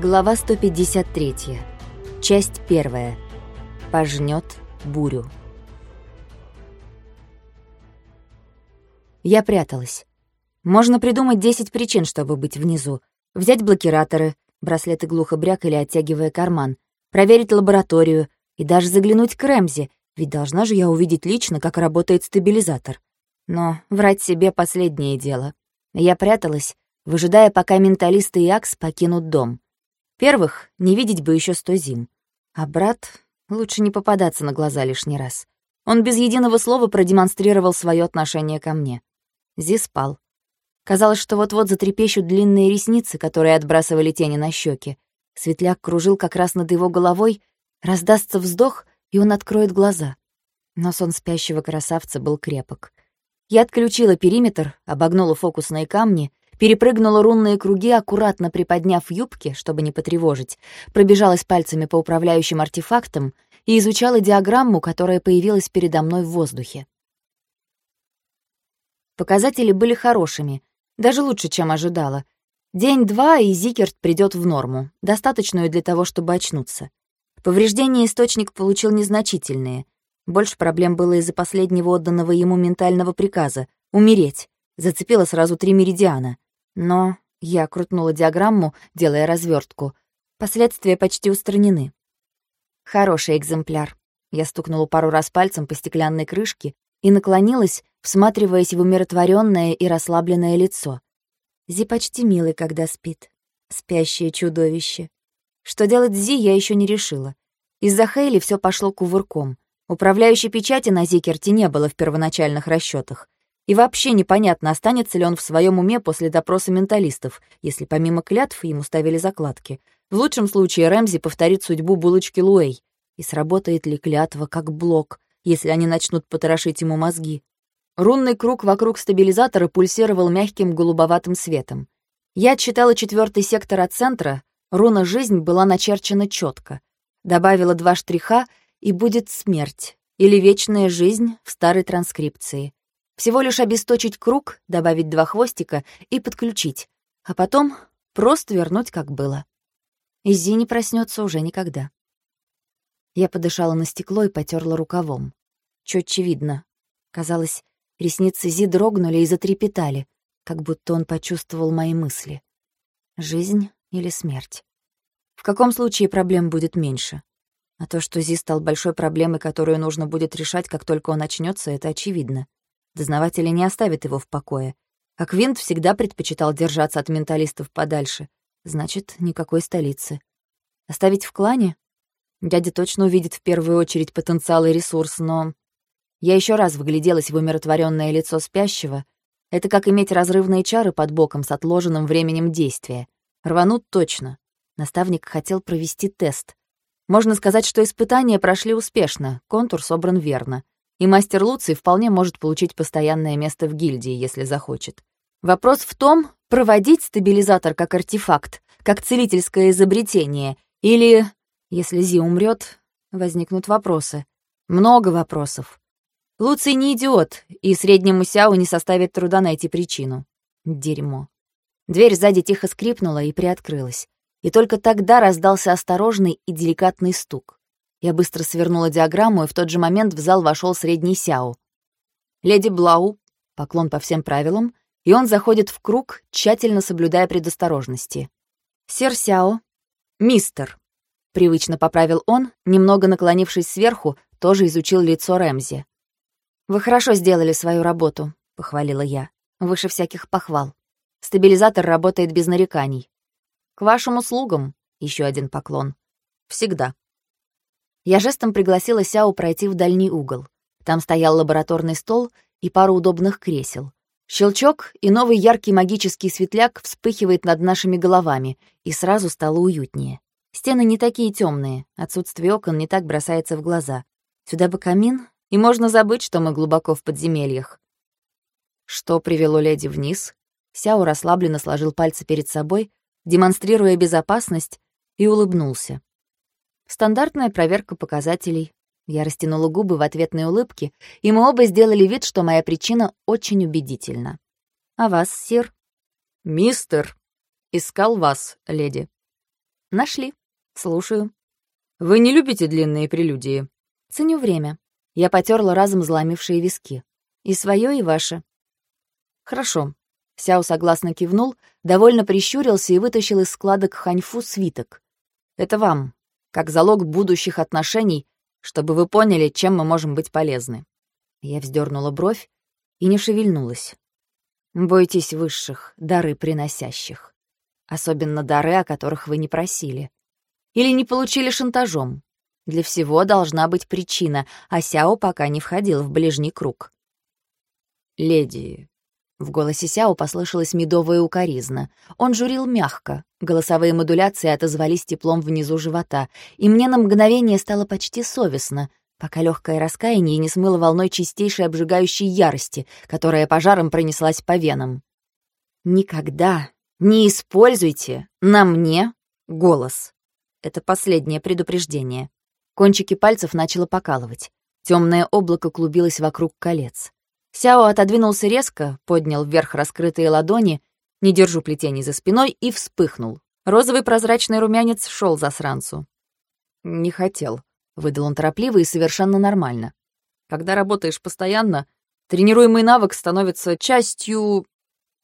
Глава 153. Часть первая. Пожнет бурю. Я пряталась. Можно придумать 10 причин, чтобы быть внизу. Взять блокираторы, браслеты глухо брякали, оттягивая карман, проверить лабораторию и даже заглянуть к Рэмзи, ведь должна же я увидеть лично, как работает стабилизатор. Но врать себе — последнее дело. Я пряталась, выжидая, пока менталисты и Акс покинут дом. Первых не видеть бы еще сто зим. А брат лучше не попадаться на глаза лишний раз. Он без единого слова продемонстрировал свое отношение ко мне. Зи спал. Казалось, что вот-вот затрепещут длинные ресницы, которые отбрасывали тени на щеки. Светляк кружил как раз над его головой, раздастся вздох, и он откроет глаза. Но сон спящего красавца был крепок. Я отключила периметр, обогнула фокусные камни перепрыгнула рунные круги, аккуратно приподняв юбки, чтобы не потревожить, пробежалась пальцами по управляющим артефактам и изучала диаграмму, которая появилась передо мной в воздухе. Показатели были хорошими, даже лучше, чем ожидала. День-два, и Зикерт придет в норму, достаточную для того, чтобы очнуться. Повреждения источник получил незначительные. Больше проблем было из-за последнего отданного ему ментального приказа — умереть. Зацепило сразу три меридиана. Но я крутнула диаграмму, делая развертку. Последствия почти устранены. Хороший экземпляр. Я стукнула пару раз пальцем по стеклянной крышке и наклонилась, всматриваясь в умиротворенное и расслабленное лицо. Зи почти милый, когда спит. Спящее чудовище. Что делать Зи, я еще не решила. Из-за Хейли все пошло кувырком. Управляющей печати на Зикерте не было в первоначальных расчетах. И вообще непонятно, останется ли он в своем уме после допроса менталистов, если помимо клятв ему ставили закладки. В лучшем случае Рэмзи повторит судьбу булочки Луэй. И сработает ли клятва как блок, если они начнут потрошить ему мозги? Рунный круг вокруг стабилизатора пульсировал мягким голубоватым светом. Я отчитала четвертый сектор от центра, руна «Жизнь» была начерчена четко. Добавила два штриха, и будет смерть, или вечная жизнь в старой транскрипции. Всего лишь обесточить круг, добавить два хвостика и подключить, а потом просто вернуть, как было. Изи не проснется уже никогда. Я подышала на стекло и потерла рукавом. Чётче видно. Казалось, ресницы Зи дрогнули и затрепетали, как будто он почувствовал мои мысли. Жизнь или смерть? В каком случае проблем будет меньше? А то, что Зи стал большой проблемой, которую нужно будет решать, как только он очнется, это очевидно. Дознаватели не оставят его в покое. А Квинт всегда предпочитал держаться от менталистов подальше. Значит, никакой столицы. Оставить в клане? Дядя точно увидит в первую очередь потенциал и ресурс, но... Я еще раз выгляделась в умиротворенное лицо спящего. Это как иметь разрывные чары под боком с отложенным временем действия. Рванут точно. Наставник хотел провести тест. Можно сказать, что испытания прошли успешно, контур собран верно и мастер Луций вполне может получить постоянное место в гильдии, если захочет. Вопрос в том, проводить стабилизатор как артефакт, как целительское изобретение, или, если Зи умрет, возникнут вопросы. Много вопросов. Луций не идиот, и среднему Сяу не составит труда найти причину. Дерьмо. Дверь сзади тихо скрипнула и приоткрылась. И только тогда раздался осторожный и деликатный стук. Я быстро свернула диаграмму, и в тот же момент в зал вошел средний Сяо. «Леди Блау», поклон по всем правилам, и он заходит в круг, тщательно соблюдая предосторожности. «Сер Сяо», «Мистер», — привычно поправил он, немного наклонившись сверху, тоже изучил лицо Рэмзи. «Вы хорошо сделали свою работу», — похвалила я. «Выше всяких похвал. Стабилизатор работает без нареканий». «К вашим услугам», — еще один поклон. «Всегда». Я жестом пригласила Сяо пройти в дальний угол. Там стоял лабораторный стол и пара удобных кресел. Щелчок, и новый яркий магический светляк вспыхивает над нашими головами, и сразу стало уютнее. Стены не такие темные, отсутствие окон не так бросается в глаза. Сюда бы камин, и можно забыть, что мы глубоко в подземельях. Что привело леди вниз? Сяо расслабленно сложил пальцы перед собой, демонстрируя безопасность, и улыбнулся. Стандартная проверка показателей. Я растянула губы в ответной улыбке, и мы оба сделали вид, что моя причина очень убедительна. «А вас, сир?» «Мистер!» «Искал вас, леди». Нашли. Слушаю. Вы не любите длинные прелюдии? Ценю время. Я потерла разом заломившие виски. И свое, и ваше. Хорошо. Сяо согласно кивнул, довольно прищурился и вытащил из складок ханьфу свиток. Это вам, как залог будущих отношений, чтобы вы поняли, чем мы можем быть полезны. Я вздернула бровь и не шевельнулась. Бойтесь высших, дары приносящих. Особенно дары, о которых вы не просили. Или не получили шантажом. Для всего должна быть причина, а Сяо пока не входил в ближний круг. «Леди...» В голосе Сяо послышалась медовая укоризна. Он журил мягко. Голосовые модуляции отозвались теплом внизу живота, и мне на мгновение стало почти совестно, пока легкое раскаяние не смыло волной чистейшей обжигающей ярости, которая пожаром пронеслась по венам. «Никогда не используйте на мне голос». Это последнее предупреждение. Кончики пальцев начало покалывать. Темное облако клубилось вокруг колец. Сяо отодвинулся резко, поднял вверх раскрытые ладони, не держу плетений за спиной, и вспыхнул. Розовый прозрачный румянец шел за сранцу. «Не хотел», — выдал он торопливо и совершенно нормально. «Когда работаешь постоянно, тренируемый навык становится частью...»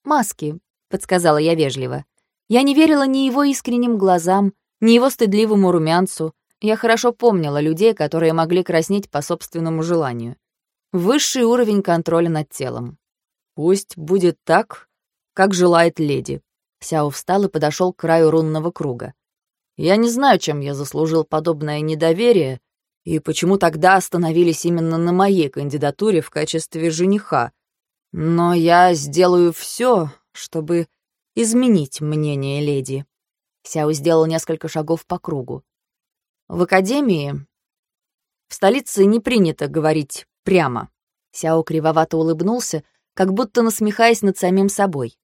«Маски», — подсказала я вежливо. Я не верила ни его искренним глазам, ни его стыдливому румянцу. Я хорошо помнила людей, которые могли краснеть по собственному желанию. Высший уровень контроля над телом. Пусть будет так, как желает леди. Сяо встал и подошел к краю рунного круга. Я не знаю, чем я заслужил подобное недоверие, и почему тогда остановились именно на моей кандидатуре в качестве жениха. Но я сделаю все, чтобы изменить мнение леди. Сяо сделал несколько шагов по кругу. В академии, в столице не принято говорить Прямо. Сяо кривовато улыбнулся, как будто насмехаясь над самим собой.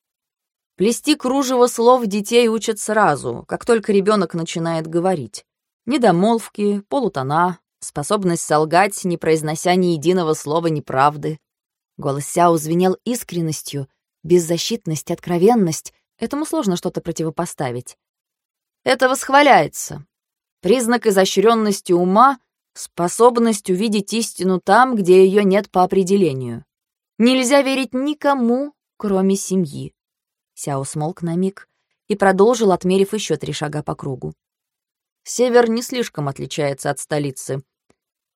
Плести кружево слов детей учат сразу, как только ребенок начинает говорить. Недомолвки, полутона, способность солгать, не произнося ни единого слова неправды. Голос Сяо звенел искренностью, беззащитность, откровенность. Этому сложно что-то противопоставить. Это восхваляется. Признак изощренности ума Способность увидеть истину там, где ее нет по определению. Нельзя верить никому, кроме семьи. Сяо смолк на миг и продолжил, отмерив еще три шага по кругу. Север не слишком отличается от столицы.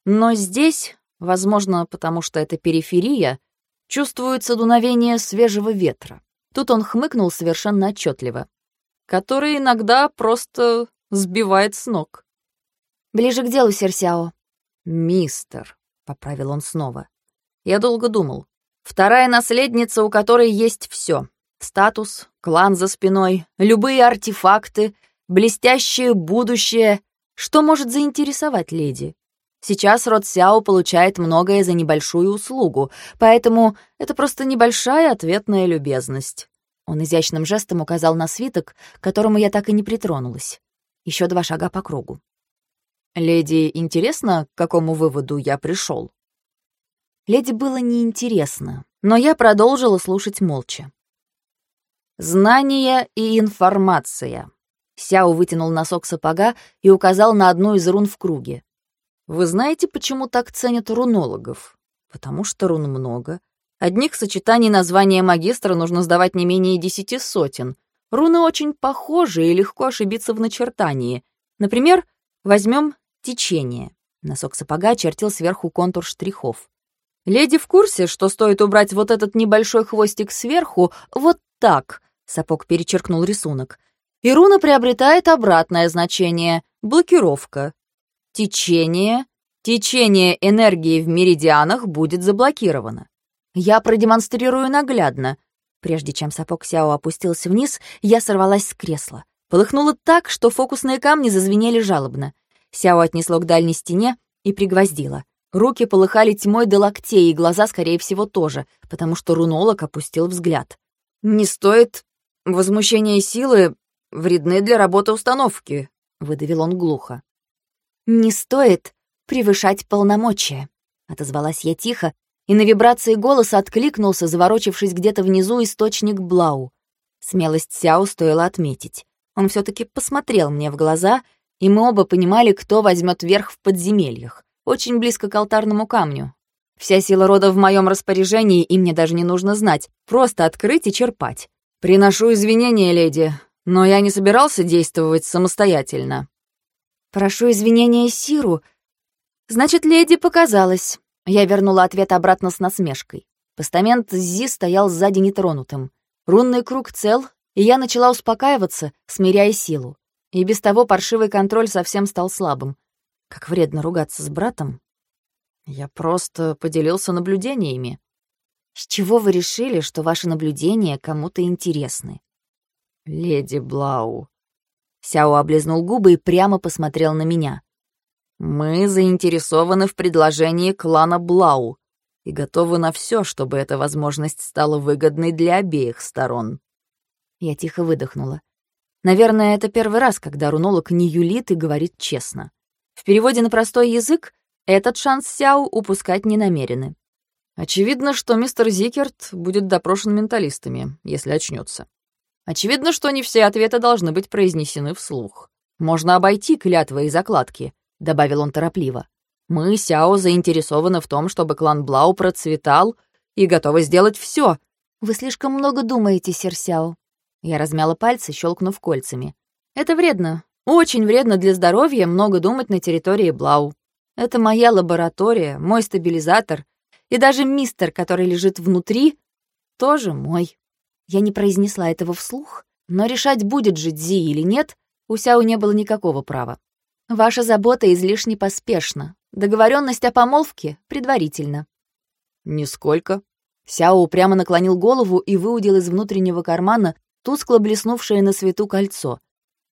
Но здесь, возможно, потому что это периферия, чувствуется дуновение свежего ветра. Тут он хмыкнул совершенно отчетливо, который иногда просто сбивает с ног. Ближе к делу, Серсяо. Мистер, поправил он снова. Я долго думал. Вторая наследница, у которой есть все: статус, клан за спиной, любые артефакты, блестящее будущее. Что может заинтересовать леди? Сейчас род Сяо получает многое за небольшую услугу, поэтому это просто небольшая ответная любезность. Он изящным жестом указал на свиток, к которому я так и не притронулась. Еще два шага по кругу. «Леди, интересно, к какому выводу я пришел?» Леди было неинтересно, но я продолжила слушать молча. «Знания и информация», Сяо вытянул носок сапога и указал на одну из рун в круге. «Вы знаете, почему так ценят рунологов? Потому что рун много. Одних сочетаний названия магистра нужно сдавать не менее десяти сотен. Руны очень похожи и легко ошибиться в начертании. Например, возьмем Течение. Носок сапога чертил сверху контур штрихов. «Леди в курсе, что стоит убрать вот этот небольшой хвостик сверху, вот так?» Сапог перечеркнул рисунок. И руна приобретает обратное значение — блокировка. Течение, течение энергии в меридианах будет заблокировано. Я продемонстрирую наглядно. Прежде чем сапог Сяо опустился вниз, я сорвалась с кресла. Полыхнуло так, что фокусные камни зазвенели жалобно. Сяо отнесло к дальней стене и пригвоздило. Руки полыхали тьмой до локтей, и глаза, скорее всего, тоже, потому что рунолог опустил взгляд. «Не стоит. Возмущение силы вредны для работы установки», — выдавил он глухо. «Не стоит превышать полномочия», — отозвалась я тихо, и на вибрации голоса откликнулся, заворочившись где-то внизу, источник Блау. Смелость Сяо стоило отметить. Он все таки посмотрел мне в глаза, и мы оба понимали, кто возьмет верх в подземельях, очень близко к алтарному камню. Вся сила рода в моем распоряжении, и мне даже не нужно знать, просто открыть и черпать. «Приношу извинения, леди, но я не собирался действовать самостоятельно». «Прошу извинения Сиру. Значит, леди показалось». Я вернула ответ обратно с насмешкой. Постамент Зи стоял сзади нетронутым. Рунный круг цел, и я начала успокаиваться, смиряя силу. И без того паршивый контроль совсем стал слабым. Как вредно ругаться с братом. Я просто поделился наблюдениями. С чего вы решили, что ваши наблюдения кому-то интересны? Леди Блау. Сяо облизнул губы и прямо посмотрел на меня. Мы заинтересованы в предложении клана Блау и готовы на все, чтобы эта возможность стала выгодной для обеих сторон. Я тихо выдохнула. Наверное, это первый раз, когда рунолог не юлит и говорит честно. В переводе на простой язык этот шанс Сяо упускать не намерены. Очевидно, что мистер Зикерт будет допрошен менталистами, если очнется. Очевидно, что не все ответы должны быть произнесены вслух. Можно обойти клятвы и закладки, добавил он торопливо. Мы, Сяо, заинтересованы в том, чтобы клан Блау процветал и готовы сделать все. Вы слишком много думаете, сэр Сяо. Я размяла пальцы, щелкнув кольцами. Это вредно. Очень вредно для здоровья много думать на территории Блау. Это моя лаборатория, мой стабилизатор. И даже мистер, который лежит внутри, тоже мой. Я не произнесла этого вслух, но решать, будет жить Зи или нет, у Сяо не было никакого права. Ваша забота излишне поспешна. Договоренность о помолвке предварительно. Нисколько. Сяо упрямо наклонил голову и выудил из внутреннего кармана тускло блеснувшее на свету кольцо.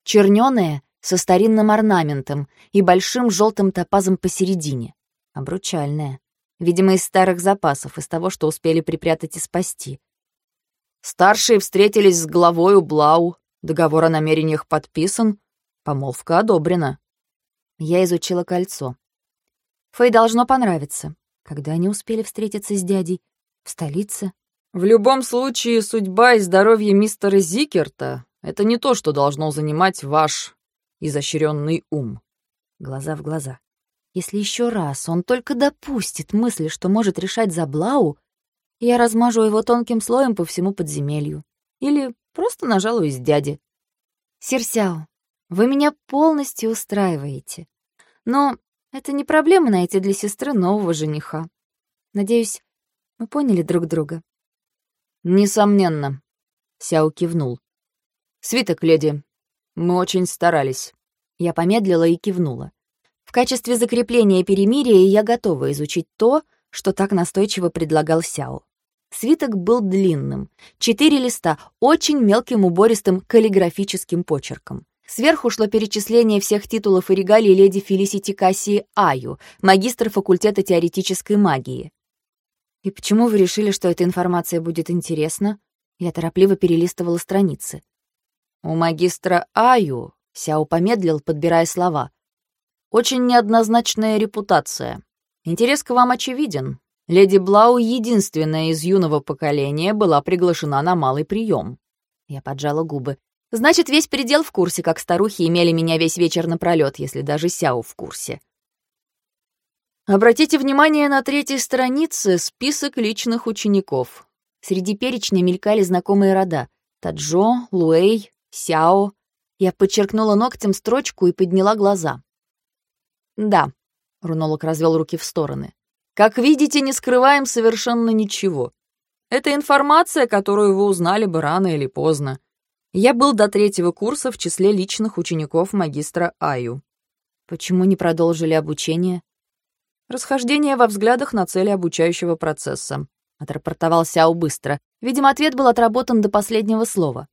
Чернёное, со старинным орнаментом и большим желтым топазом посередине. Обручальное. Видимо, из старых запасов, из того, что успели припрятать и спасти. Старшие встретились с главою Блау, договор о намерениях подписан, помолвка одобрена. Я изучила кольцо. Фэй должно понравиться. Когда они успели встретиться с дядей? В столице? В любом случае, судьба и здоровье мистера Зикерта — это не то, что должно занимать ваш изощренный ум. Глаза в глаза. Если еще раз он только допустит мысли, что может решать за Блау, я размажу его тонким слоем по всему подземелью. Или просто нажалуюсь дяде. Серсяо, вы меня полностью устраиваете. Но это не проблема найти для сестры нового жениха. Надеюсь, мы поняли друг друга. Несомненно. Сяо кивнул. Свиток, леди, мы очень старались. Я помедлила и кивнула. В качестве закрепления перемирия я готова изучить то, что так настойчиво предлагал Сяо. Свиток был длинным, четыре листа, очень мелким убористым каллиграфическим почерком. Сверху шло перечисление всех титулов и регалий леди Фелисити Кассии Аю, магистр факультета теоретической магии. «И почему вы решили, что эта информация будет интересна?» Я торопливо перелистывала страницы. У магистра Аю, Сяо помедлил, подбирая слова, очень неоднозначная репутация. Интерес к вам очевиден. Леди Блау, единственная из юного поколения, была приглашена на малый прием. Я поджала губы. Значит, весь предел в курсе, как старухи имели меня весь вечер напролёт, если даже Сяо в курсе. Обратите внимание на третьей странице список личных учеников. Среди перечня мелькали знакомые рода. Таджо, Луэй, Сяо. Я подчеркнула ногтем строчку и подняла глаза. «Да», — Рунолог развел руки в стороны. «Как видите, не скрываем совершенно ничего. Это информация, которую вы узнали бы рано или поздно. Я был до третьего курса в числе личных учеников магистра Аю». «Почему не продолжили обучение?» «Расхождение во взглядах на цели обучающего процесса», — отрапортовал Сяо быстро. Видимо, ответ был отработан до последнего слова.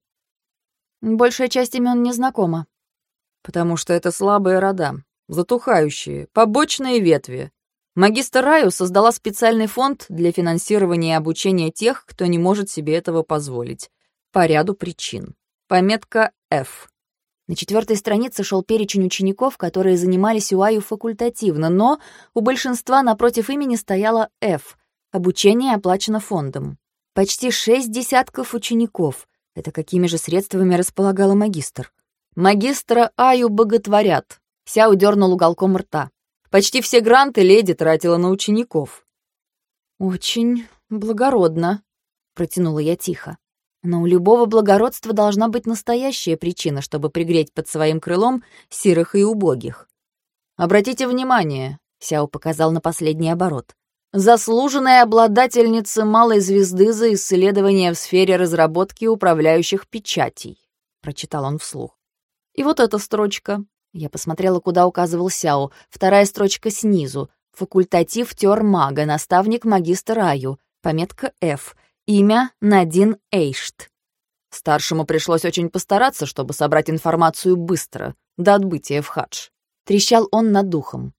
Большая часть имен не знакома. Потому что это слабые рода, затухающие, побочные ветви. Магистр Раю создала специальный фонд для финансирования и обучения тех, кто не может себе этого позволить. По ряду причин. Пометка F. На четвертой странице шел перечень учеников, которые занимались у Аю факультативно, но у большинства напротив имени стояло F. Обучение оплачено фондом. Почти шесть десятков учеников. Это какими же средствами располагала магистр? Магистра Аю боготворят. Сяо дернул уголком рта. Почти все гранты леди тратила на учеников. «Очень благородно», — протянула я тихо. «Но у любого благородства должна быть настоящая причина, чтобы пригреть под своим крылом сирых и убогих. Обратите внимание, Сяо показал на последний оборот. Заслуженная обладательница малой звезды за исследования в сфере разработки управляющих печатей, прочитал он вслух. И вот эта строчка. Я посмотрела, куда указывал Сяо. Вторая строчка снизу. Факультатив тер мага, наставник магистр Аю. Пометка F. Имя Надин Эйшт. Старшему пришлось очень постараться, чтобы собрать информацию быстро, до отбытия в хадж. Трещал он над духом.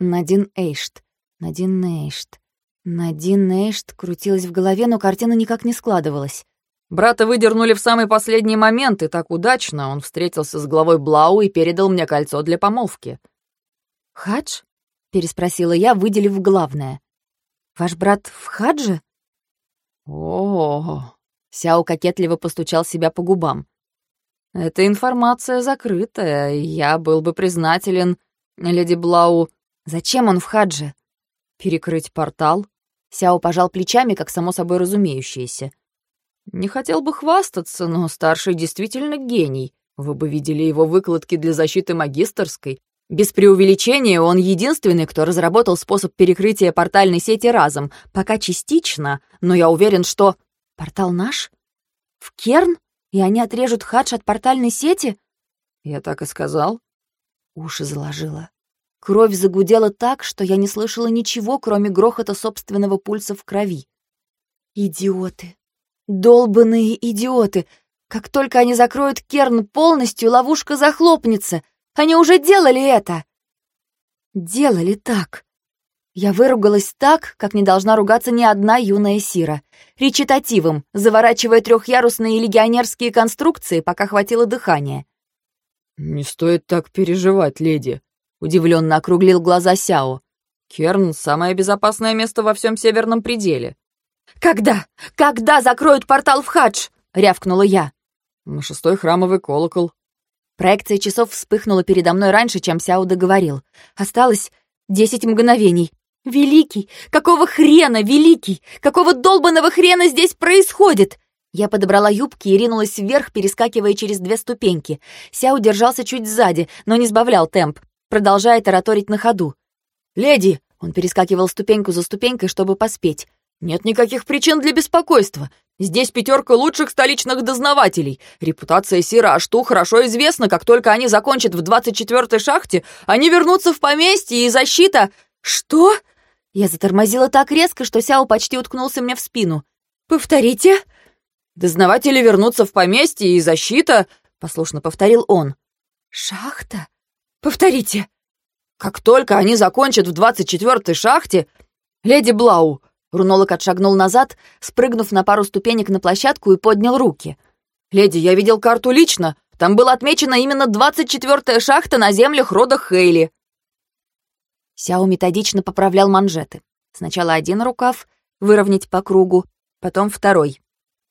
Надин Эйшт. Надин Эйшт. Надин Эйшт крутилась в голове, но картина никак не складывалась. Брата выдернули в самый последний момент, и так удачно он встретился с главой Блау и передал мне кольцо для помолвки. «Хадж?» — переспросила я, выделив главное. «Ваш брат в хадже?» «О-о-о!» — Сяо кокетливо постучал себя по губам. «Эта информация закрытая, я был бы признателен, леди Блау, Зачем он в хадже? Перекрыть портал? Сяо пожал плечами, как само собой разумеющееся. Не хотел бы хвастаться, но старший действительно гений. Вы бы видели его выкладки для защиты магистерской. Без преувеличения, он единственный, кто разработал способ перекрытия портальной сети разом, пока частично, но я уверен, что... Портал наш? В Керн? И они отрежут хадж от портальной сети? Я так и сказал. Уши заложила. Кровь загудела так, что я не слышала ничего, кроме грохота собственного пульса в крови. Идиоты. Долбанные идиоты. Как только они закроют Керн полностью, ловушка захлопнется. Они уже делали это. Делали так. Я выругалась так, как не должна ругаться ни одна юная сира. Речитативом, заворачивая трехъярусные легионерские конструкции, пока хватило дыхания. «Не стоит так переживать, леди», Удивленно округлил глаза Сяо. Керн — самое безопасное место во всем северном пределе. «Когда? Когда закроют портал в хадж?» — рявкнула я. На шестой храмовый колокол. Проекция часов вспыхнула передо мной раньше, чем Сяо договорил. Осталось десять мгновений. «Великий! Какого хрена, Великий? Какого долбанного хрена здесь происходит?» Я подобрала юбки и ринулась вверх, перескакивая через две ступеньки. Сяо держался чуть сзади, но не сбавлял темп продолжая тараторить на ходу. «Леди!» — он перескакивал ступеньку за ступенькой, чтобы поспеть. «Нет никаких причин для беспокойства. Здесь пятерка лучших столичных дознавателей. Репутация Сира Ашту хорошо известна. Как только они закончат в двадцать четвертой шахте, они вернутся в поместье, и защита...» «Что?» Я затормозила так резко, что Сяо почти уткнулся мне в спину. «Повторите?» «Дознаватели вернутся в поместье, и защита...» — послушно повторил он. «Шахта?» Повторите. Как только они закончат в двадцать четвертой шахте... Леди Блау... Рунолог отшагнул назад, спрыгнув на пару ступенек на площадку и поднял руки. «Леди, я видел карту лично. Там была отмечена именно двадцать четвертая шахта на землях рода Хейли». Сяо методично поправлял манжеты. Сначала один рукав, выровнять по кругу, потом второй.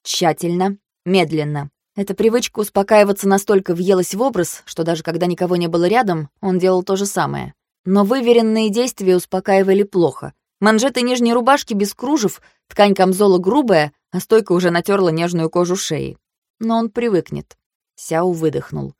Тщательно, медленно. Эта привычка успокаиваться настолько въелась в образ, что даже когда никого не было рядом, он делал то же самое. Но выверенные действия успокаивали плохо. Манжеты нижней рубашки без кружев, ткань камзола грубая, а стойка уже натерла нежную кожу шеи. Но он привыкнет. Сяо выдохнул.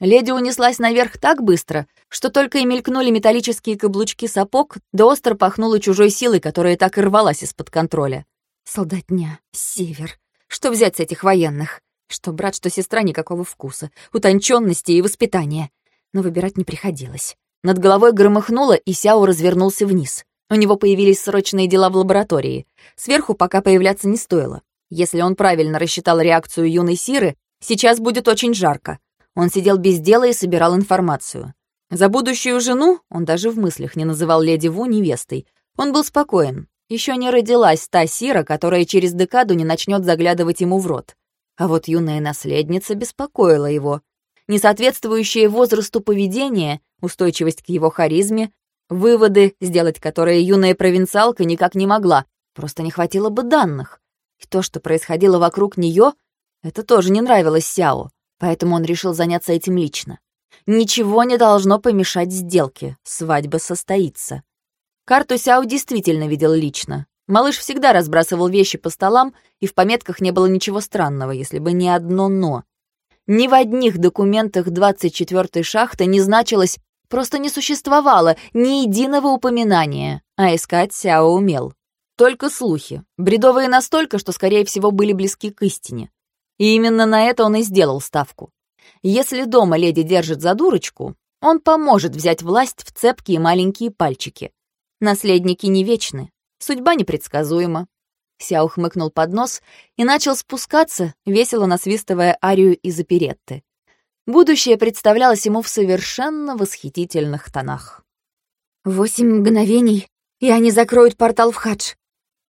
Леди унеслась наверх так быстро, что только и мелькнули металлические каблучки сапог, да остро пахнуло чужой силой, которая так и рвалась из-под контроля. Солдатня, север. Что взять с этих военных? Что брат, что сестра никакого вкуса, утонченности и воспитания. Но выбирать не приходилось. Над головой громыхнуло, и Сяо развернулся вниз. У него появились срочные дела в лаборатории. Сверху пока появляться не стоило. Если он правильно рассчитал реакцию юной Сиры, сейчас будет очень жарко. Он сидел без дела и собирал информацию. За будущую жену он даже в мыслях не называл леди Ву невестой. Он был спокоен. Еще не родилась та Сира, которая через декаду не начнет заглядывать ему в рот. А вот юная наследница беспокоила его. Несоответствующее возрасту поведение, устойчивость к его харизме, выводы, сделать которые юная провинциалка никак не могла, просто не хватило бы данных. И то, что происходило вокруг нее, это тоже не нравилось Сяо. поэтому он решил заняться этим лично. Ничего не должно помешать сделке, свадьба состоится. Карту Сяо действительно видел лично. Малыш всегда разбрасывал вещи по столам, и в пометках не было ничего странного, если бы не одно «но». Ни в одних документах 24-й шахты не значилось, просто не существовало ни единого упоминания, а искать Сяо умел. Только слухи, бредовые настолько, что, скорее всего, были близки к истине. И именно на это он и сделал ставку. Если дома леди держит за дурочку, он поможет взять власть в цепкие маленькие пальчики. Наследники не вечны, судьба непредсказуема. Сяо хмыкнул под нос и начал спускаться, весело насвистывая арию из оперетты. Будущее представлялось ему в совершенно восхитительных тонах. «Восемь мгновений, и они закроют портал в хадж.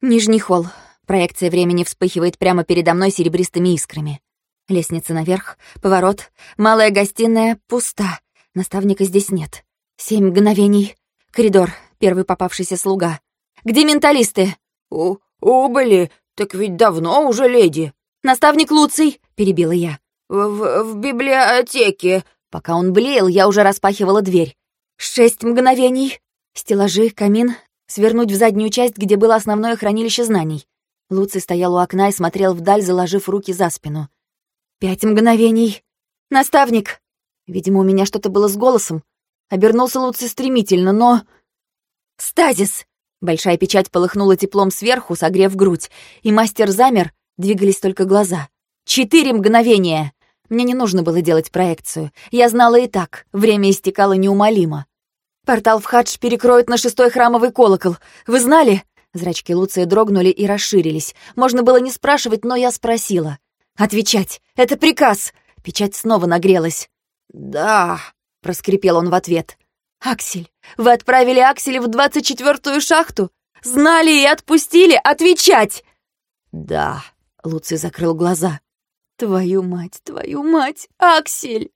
Нижний холл. Проекция времени вспыхивает прямо передо мной серебристыми искрами. Лестница наверх, поворот, малая гостиная пуста. Наставника здесь нет. Семь мгновений. Коридор, первый попавшийся слуга. Где менталисты? У убыли, так ведь давно уже леди. Наставник Луций, перебила я. В, в, библиотеке. Пока он блеял, я уже распахивала дверь. Шесть мгновений. Стеллажи, камин, свернуть в заднюю часть, где было основное хранилище знаний. Луций стоял у окна и смотрел вдаль, заложив руки за спину. Пять мгновений. Наставник! Видимо, у меня что-то было с голосом. Обернулся Луций стремительно, но... Стазис! Большая печать полыхнула теплом сверху, согрев грудь, и мастер замер, двигались только глаза. Четыре мгновения! Мне не нужно было делать проекцию. Я знала и так, время истекало неумолимо. Портал в хадж перекроет на шестой храмовый колокол. Вы знали? Зрачки Луция дрогнули и расширились. Можно было не спрашивать, но я спросила. «Отвечать! Это приказ!» Печать снова нагрелась. «Да», — проскрипел он в ответ. «Аксель, вы отправили Акселя в двадцать четвертую шахту? Знали и отпустили отвечать!» «Да», — Луций закрыл глаза. «Твою мать, твою мать, Аксель!»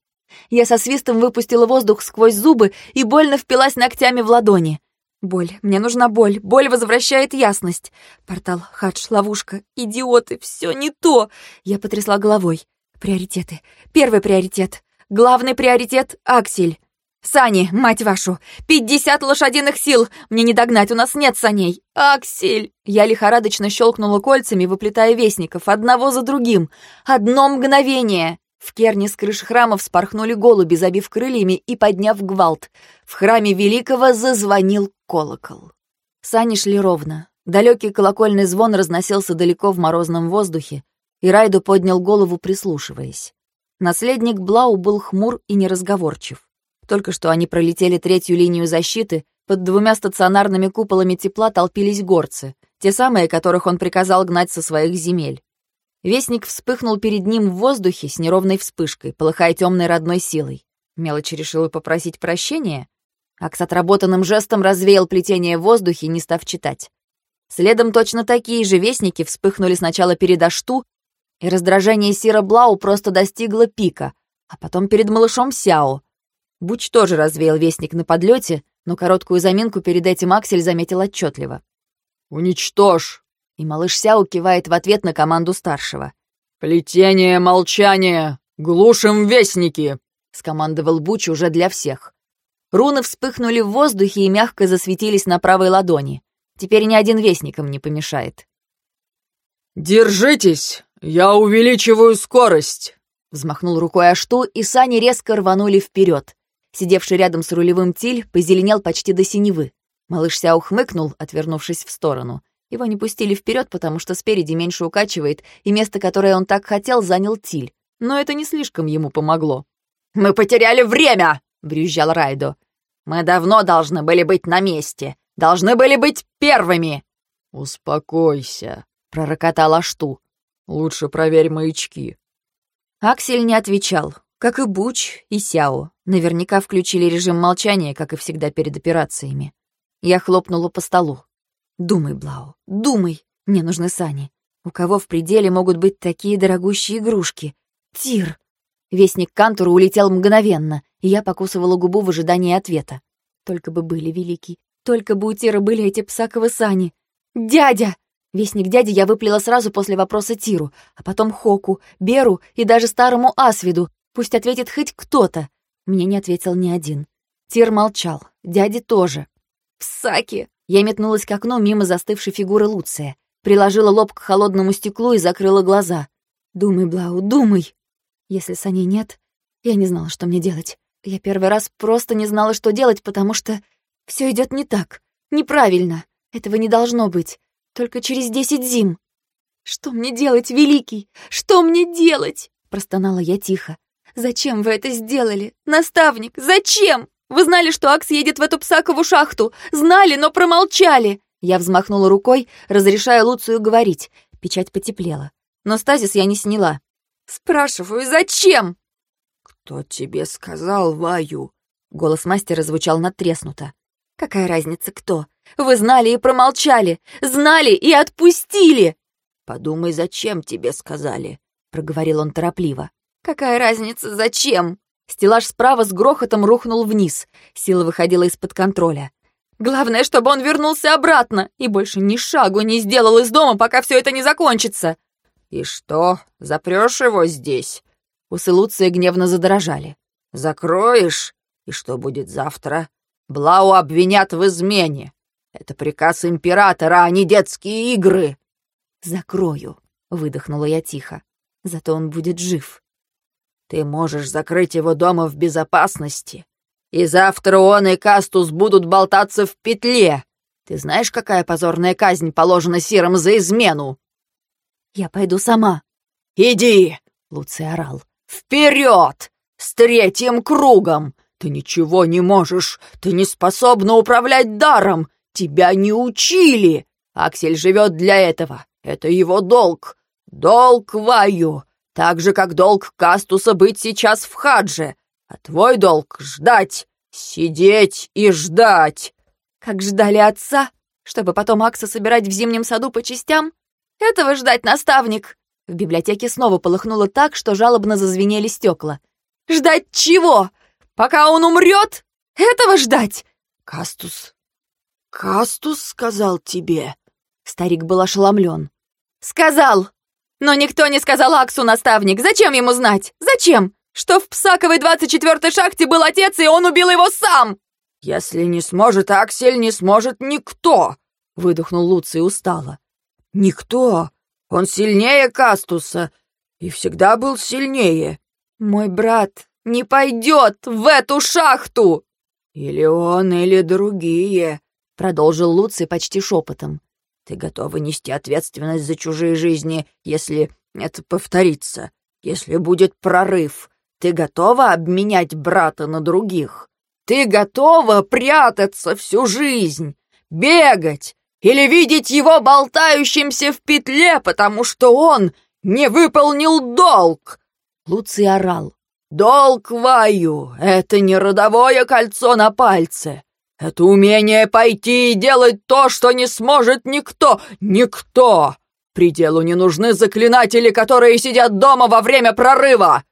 Я со свистом выпустила воздух сквозь зубы и больно впилась ногтями в ладони. Боль, мне нужна боль, боль возвращает ясность. Портал, хадж, ловушка, идиоты, все не то. Я потрясла головой. Приоритеты. Первый приоритет. Главный приоритет — Аксель. Сани, мать вашу! Пятьдесят лошадиных сил! Мне не догнать, у нас нет саней! Аксель! Я лихорадочно щелкнула кольцами, выплетая вестников, одного за другим. Одно мгновение! В керне с крыш храма вспорхнули голуби, забив крыльями и подняв гвалт. В храме Великого зазвонил колокол. Сани шли ровно. Далекий колокольный звон разносился далеко в морозном воздухе, и Райду поднял голову, прислушиваясь. Наследник Блау был хмур и неразговорчив. Только что они пролетели третью линию защиты, под двумя стационарными куполами тепла толпились горцы, те самые, которых он приказал гнать со своих земель. Вестник вспыхнул перед ним в воздухе с неровной вспышкой, полыхая темной родной силой. Мелочь решила попросить прощения. Акс отработанным жестом развеял плетение в воздухе, не став читать. Следом точно такие же вестники вспыхнули сначала перед Ашту, и раздражение Сира Блау просто достигло пика, а потом перед малышом Сяо. Буч тоже развеял вестник на подлете, но короткую заминку перед этим Аксель заметил отчетливо. «Уничтожь!» И малыш Сяо кивает в ответ на команду старшего. «Плетение молчания! Глушим вестники!» — скомандовал Буч уже для всех. Руны вспыхнули в воздухе и мягко засветились на правой ладони. Теперь ни один вестником не помешает. «Держитесь! Я увеличиваю скорость!» Взмахнул рукой Ашту, и сани резко рванули вперед. Сидевший рядом с рулевым Тиль позеленел почти до синевы. Малыш Сяо хмыкнул, отвернувшись в сторону. Его не пустили вперед, потому что спереди меньше укачивает, и место, которое он так хотел, занял Тиль. Но это не слишком ему помогло. «Мы потеряли время!» — брюзжал Райдо. «Мы давно должны были быть на месте. Должны были быть первыми!» «Успокойся», — пророкотал Ашту. «Лучше проверь маячки». Аксель не отвечал, как и Буч и Сяо. Наверняка включили режим молчания, как и всегда перед операциями. Я хлопнула по столу. Думай, Блау, думай. Мне нужны сани. У кого в пределе могут быть такие дорогущие игрушки? Тир. Вестник Кантура улетел мгновенно, и я покусывала губу в ожидании ответа. Только бы были велики. Только бы у Тира были эти псаковы сани. «Дядя!» Вестник дяди я выплела сразу после вопроса Тиру, а потом Хоку, Беру и даже старому Асвиду. Пусть ответит хоть кто-то. Мне не ответил ни один. Тир молчал, дяди тоже. «Псаки!» Я метнулась к окну мимо застывшей фигуры Луция, приложила лоб к холодному стеклу и закрыла глаза. «Думай, Блау, думай!» Если саней нет, я не знала, что мне делать. Я первый раз просто не знала, что делать, потому что все идет не так, неправильно. Этого не должно быть. Только через десять зим. «Что мне делать, Великий? Что мне делать?» Простонала я тихо. «Зачем вы это сделали? Наставник, зачем? Вы знали, что Акс едет в эту Псакову шахту? Знали, но промолчали!» Я взмахнула рукой, разрешая Луцию говорить. Печать потеплела. Но стазис я не сняла. «Спрашиваю, зачем?» «Кто тебе сказал, Ваю?» Голос мастера звучал надтреснуто. «Какая разница, кто? Вы знали и промолчали! Знали и отпустили!» «Подумай, зачем тебе сказали?» — проговорил он торопливо. «Какая разница, зачем?» Стеллаж справа с грохотом рухнул вниз. Сила выходила из-под контроля. «Главное, чтобы он вернулся обратно и больше ни шагу не сделал из дома, пока все это не закончится!» «И что, запрешь его здесь?» Усы Луция гневно задрожали. «Закроешь? И что будет завтра? Блау обвинят в измене. Это приказ императора, а не детские игры!» «Закрою», — выдохнула я тихо. «Зато он будет жив». «Ты можешь закрыть его дома в безопасности, и завтра он и Кастус будут болтаться в петле. Ты знаешь, какая позорная казнь положена Сиром за измену?» «Я пойду сама». «Иди!» — Луций орал. «Вперед! С третьим кругом! Ты ничего не можешь! Ты не способна управлять даром! Тебя не учили! Аксель живет для этого! Это его долг. Долг Ваю. Так же, как долг Кастуса быть сейчас в Хадже. А твой долг — ждать. Сидеть и ждать. Как ждали отца, чтобы потом Акса собирать в зимнем саду по частям? Этого ждать, наставник. В библиотеке снова полыхнуло так, что жалобно зазвенели стекла. Ждать чего? Пока он умрет? Этого ждать? Кастус. Кастус сказал тебе. Старик был ошеломлен. «Сказал! Но никто не сказал Аксу, наставник. Зачем ему знать? Зачем? Что в Псаковой 24-й шахте был отец, и он убил его сам!» «Если не сможет Аксель, не сможет никто!» — выдохнул Луций устало. «Никто! Он сильнее Кастуса и всегда был сильнее!» «Мой брат не пойдет в эту шахту!» «Или он, или другие!» — продолжил Луций почти шепотом. Ты готова нести ответственность за чужие жизни, если это повторится, если будет прорыв. Ты готова обменять брата на других? Ты готова прятаться всю жизнь, бегать или видеть его болтающимся в петле, потому что он не выполнил долг?» Луций орал. «Долг Ваю — это не родовое кольцо на пальце. Это умение пойти и делать то, что не сможет никто, никто. Пределу не нужны заклинатели, которые сидят дома во время прорыва.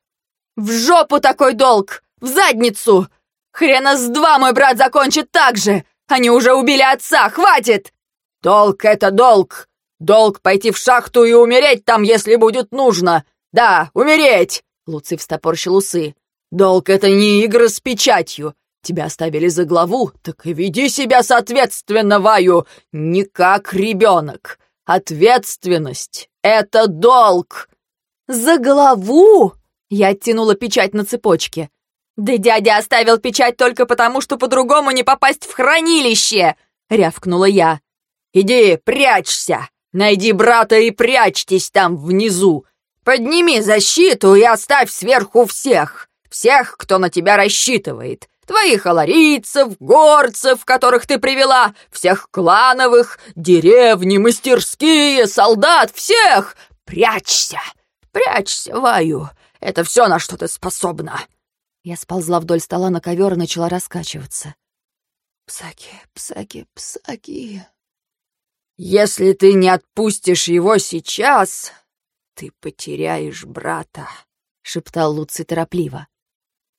В жопу такой долг! В задницу! Хрена с два мой брат закончит так же! Они уже убили отца, хватит! Долг — это долг. Долг пойти в шахту и умереть там, если будет нужно. Да, умереть!» Луций встопорщил усы. «Долг — это не игры с печатью. Тебя оставили за главу, так и веди себя соответственно, Ваю, не как ребенок. Ответственность — это долг!» «За главу?» — я оттянула печать на цепочке. «Да дядя оставил печать только потому, что по-другому не попасть в хранилище!» — рявкнула я. «Иди, прячься! Найди брата и прячьтесь там внизу! Подними защиту и оставь сверху всех! Всех, кто на тебя рассчитывает! Твоих аларийцев, горцев, которых ты привела, всех клановых, деревни, мастерские, солдат, всех! Прячься! Прячься, Ваю! Это все, на что ты способна!» Я сползла вдоль стола на ковер и начала раскачиваться. «Псаки, псаки, псаки...» «Если ты не отпустишь его сейчас, ты потеряешь брата», — шептал Луций торопливо.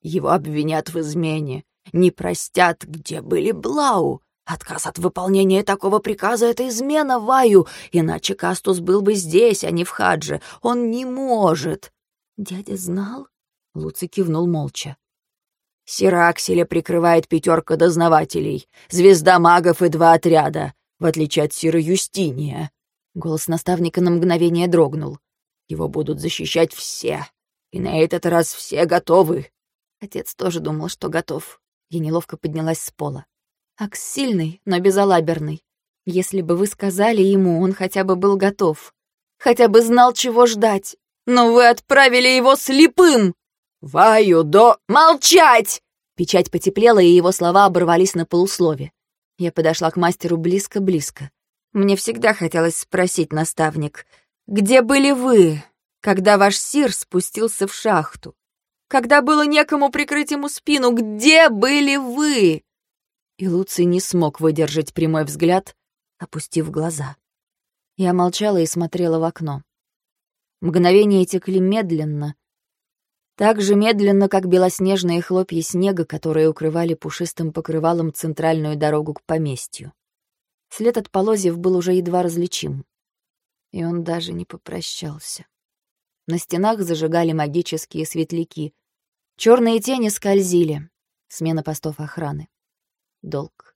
Его обвинят в измене, не простят, где были Блау. Отказ от выполнения такого приказа — это измена Ваю, иначе Кастус был бы здесь, а не в Хадже. Он не может. Дядя знал? Луций кивнул молча. Сиракселя прикрывает пятерка дознавателей, звезда магов и два отряда, в отличие от Сира Юстиния. Голос наставника на мгновение дрогнул. Его будут защищать все. И на этот раз все готовы. Отец тоже думал, что готов. Я неловко поднялась с пола. Акс сильный, но безалаберный. Если бы вы сказали ему, он хотя бы был готов. Хотя бы знал, чего ждать. Но вы отправили его слепым! «Ваю до... Молчать!» Печать потеплела, и его слова оборвались на полуслове. Я подошла к мастеру близко-близко. Мне всегда хотелось спросить, наставник, где были вы, когда ваш сир спустился в шахту? Когда было некому прикрыть ему спину, где были вы? И Луций не смог выдержать прямой взгляд, опустив глаза. Я молчала и смотрела в окно. Мгновения текли медленно, так же медленно, как белоснежные хлопья снега, которые укрывали пушистым покрывалом центральную дорогу к поместью. След от полозьев был уже едва различим. И он даже не попрощался. На стенах зажигали магические светляки. Черные тени скользили. Смена постов охраны. Долг.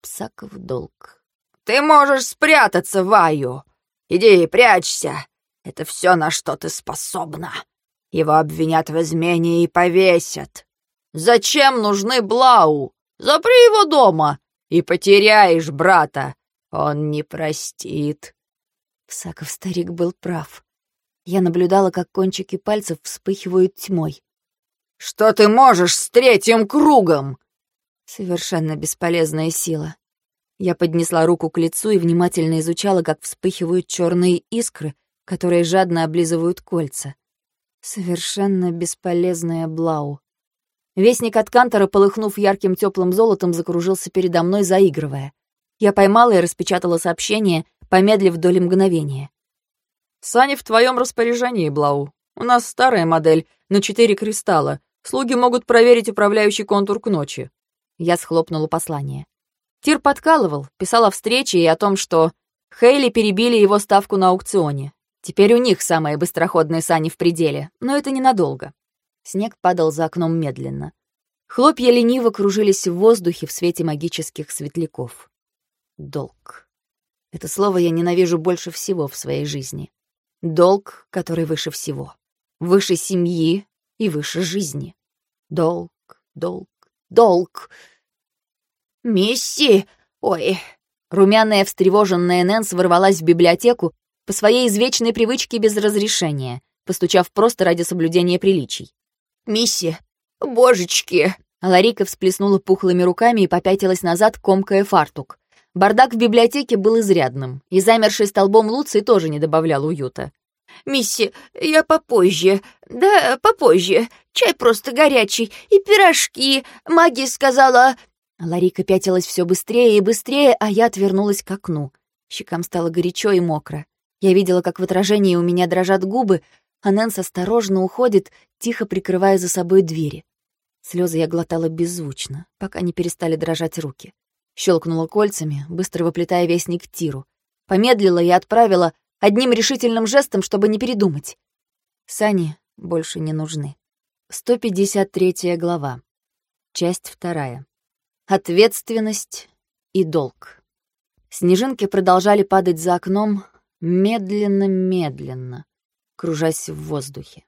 Псаков долг. «Ты можешь спрятаться, Ваю! Иди, прячься! Это все, на что ты способна!» Его обвинят в измене и повесят. Зачем нужны Блау? Запри его дома, и потеряешь брата. Он не простит. Всаков старик был прав. Я наблюдала, как кончики пальцев вспыхивают тьмой. «Что ты можешь с третьим кругом?» Совершенно бесполезная сила. Я поднесла руку к лицу и внимательно изучала, как вспыхивают черные искры, которые жадно облизывают кольца. Совершенно бесполезная Блау. Вестник от Кантора, полыхнув ярким теплым золотом, закружился передо мной, заигрывая. Я поймала и распечатала сообщение, помедлив доли мгновения. «Сани в твоем распоряжении, Блау. У нас старая модель, на четыре кристалла. Слуги могут проверить управляющий контур к ночи». Я схлопнула послание. Тир подкалывал, писал о встрече и о том, что Хейли перебили его ставку на аукционе. Теперь у них самые быстроходные сани в пределе, но это ненадолго. Снег падал за окном медленно. Хлопья лениво кружились в воздухе в свете магических светляков. Долг. Это слово я ненавижу больше всего в своей жизни. Долг, который выше всего. Выше семьи и выше жизни. Долг, долг, долг. «Мисси! Ой!» Румяная встревоженная Нэнс ворвалась в библиотеку по своей извечной привычке без разрешения, постучав просто ради соблюдения приличий. «Мисси, божечки!» Ларика всплеснула пухлыми руками и попятилась назад, комкая фартук. Бардак в библиотеке был изрядным, и замерший столбом Луций тоже не добавлял уюта. «Мисси, я попозже. Да, попозже. Чай просто горячий. И пирожки. Маги сказала...» Ларика пятилась все быстрее и быстрее, а я отвернулась к окну. Щекам стало горячо и мокро. Я видела, как в отражении у меня дрожат губы, а Нэнс осторожно уходит, тихо прикрывая за собой двери. Слезы я глотала беззвучно, пока не перестали дрожать руки. Щелкнула кольцами, быстро выплетая вестник Тиру. Помедлила и отправила одним решительным жестом, чтобы не передумать. Сани больше не нужны. 153 глава. Часть вторая. Ответственность и долг. Снежинки продолжали падать за окном, медленно-медленно, кружась в воздухе.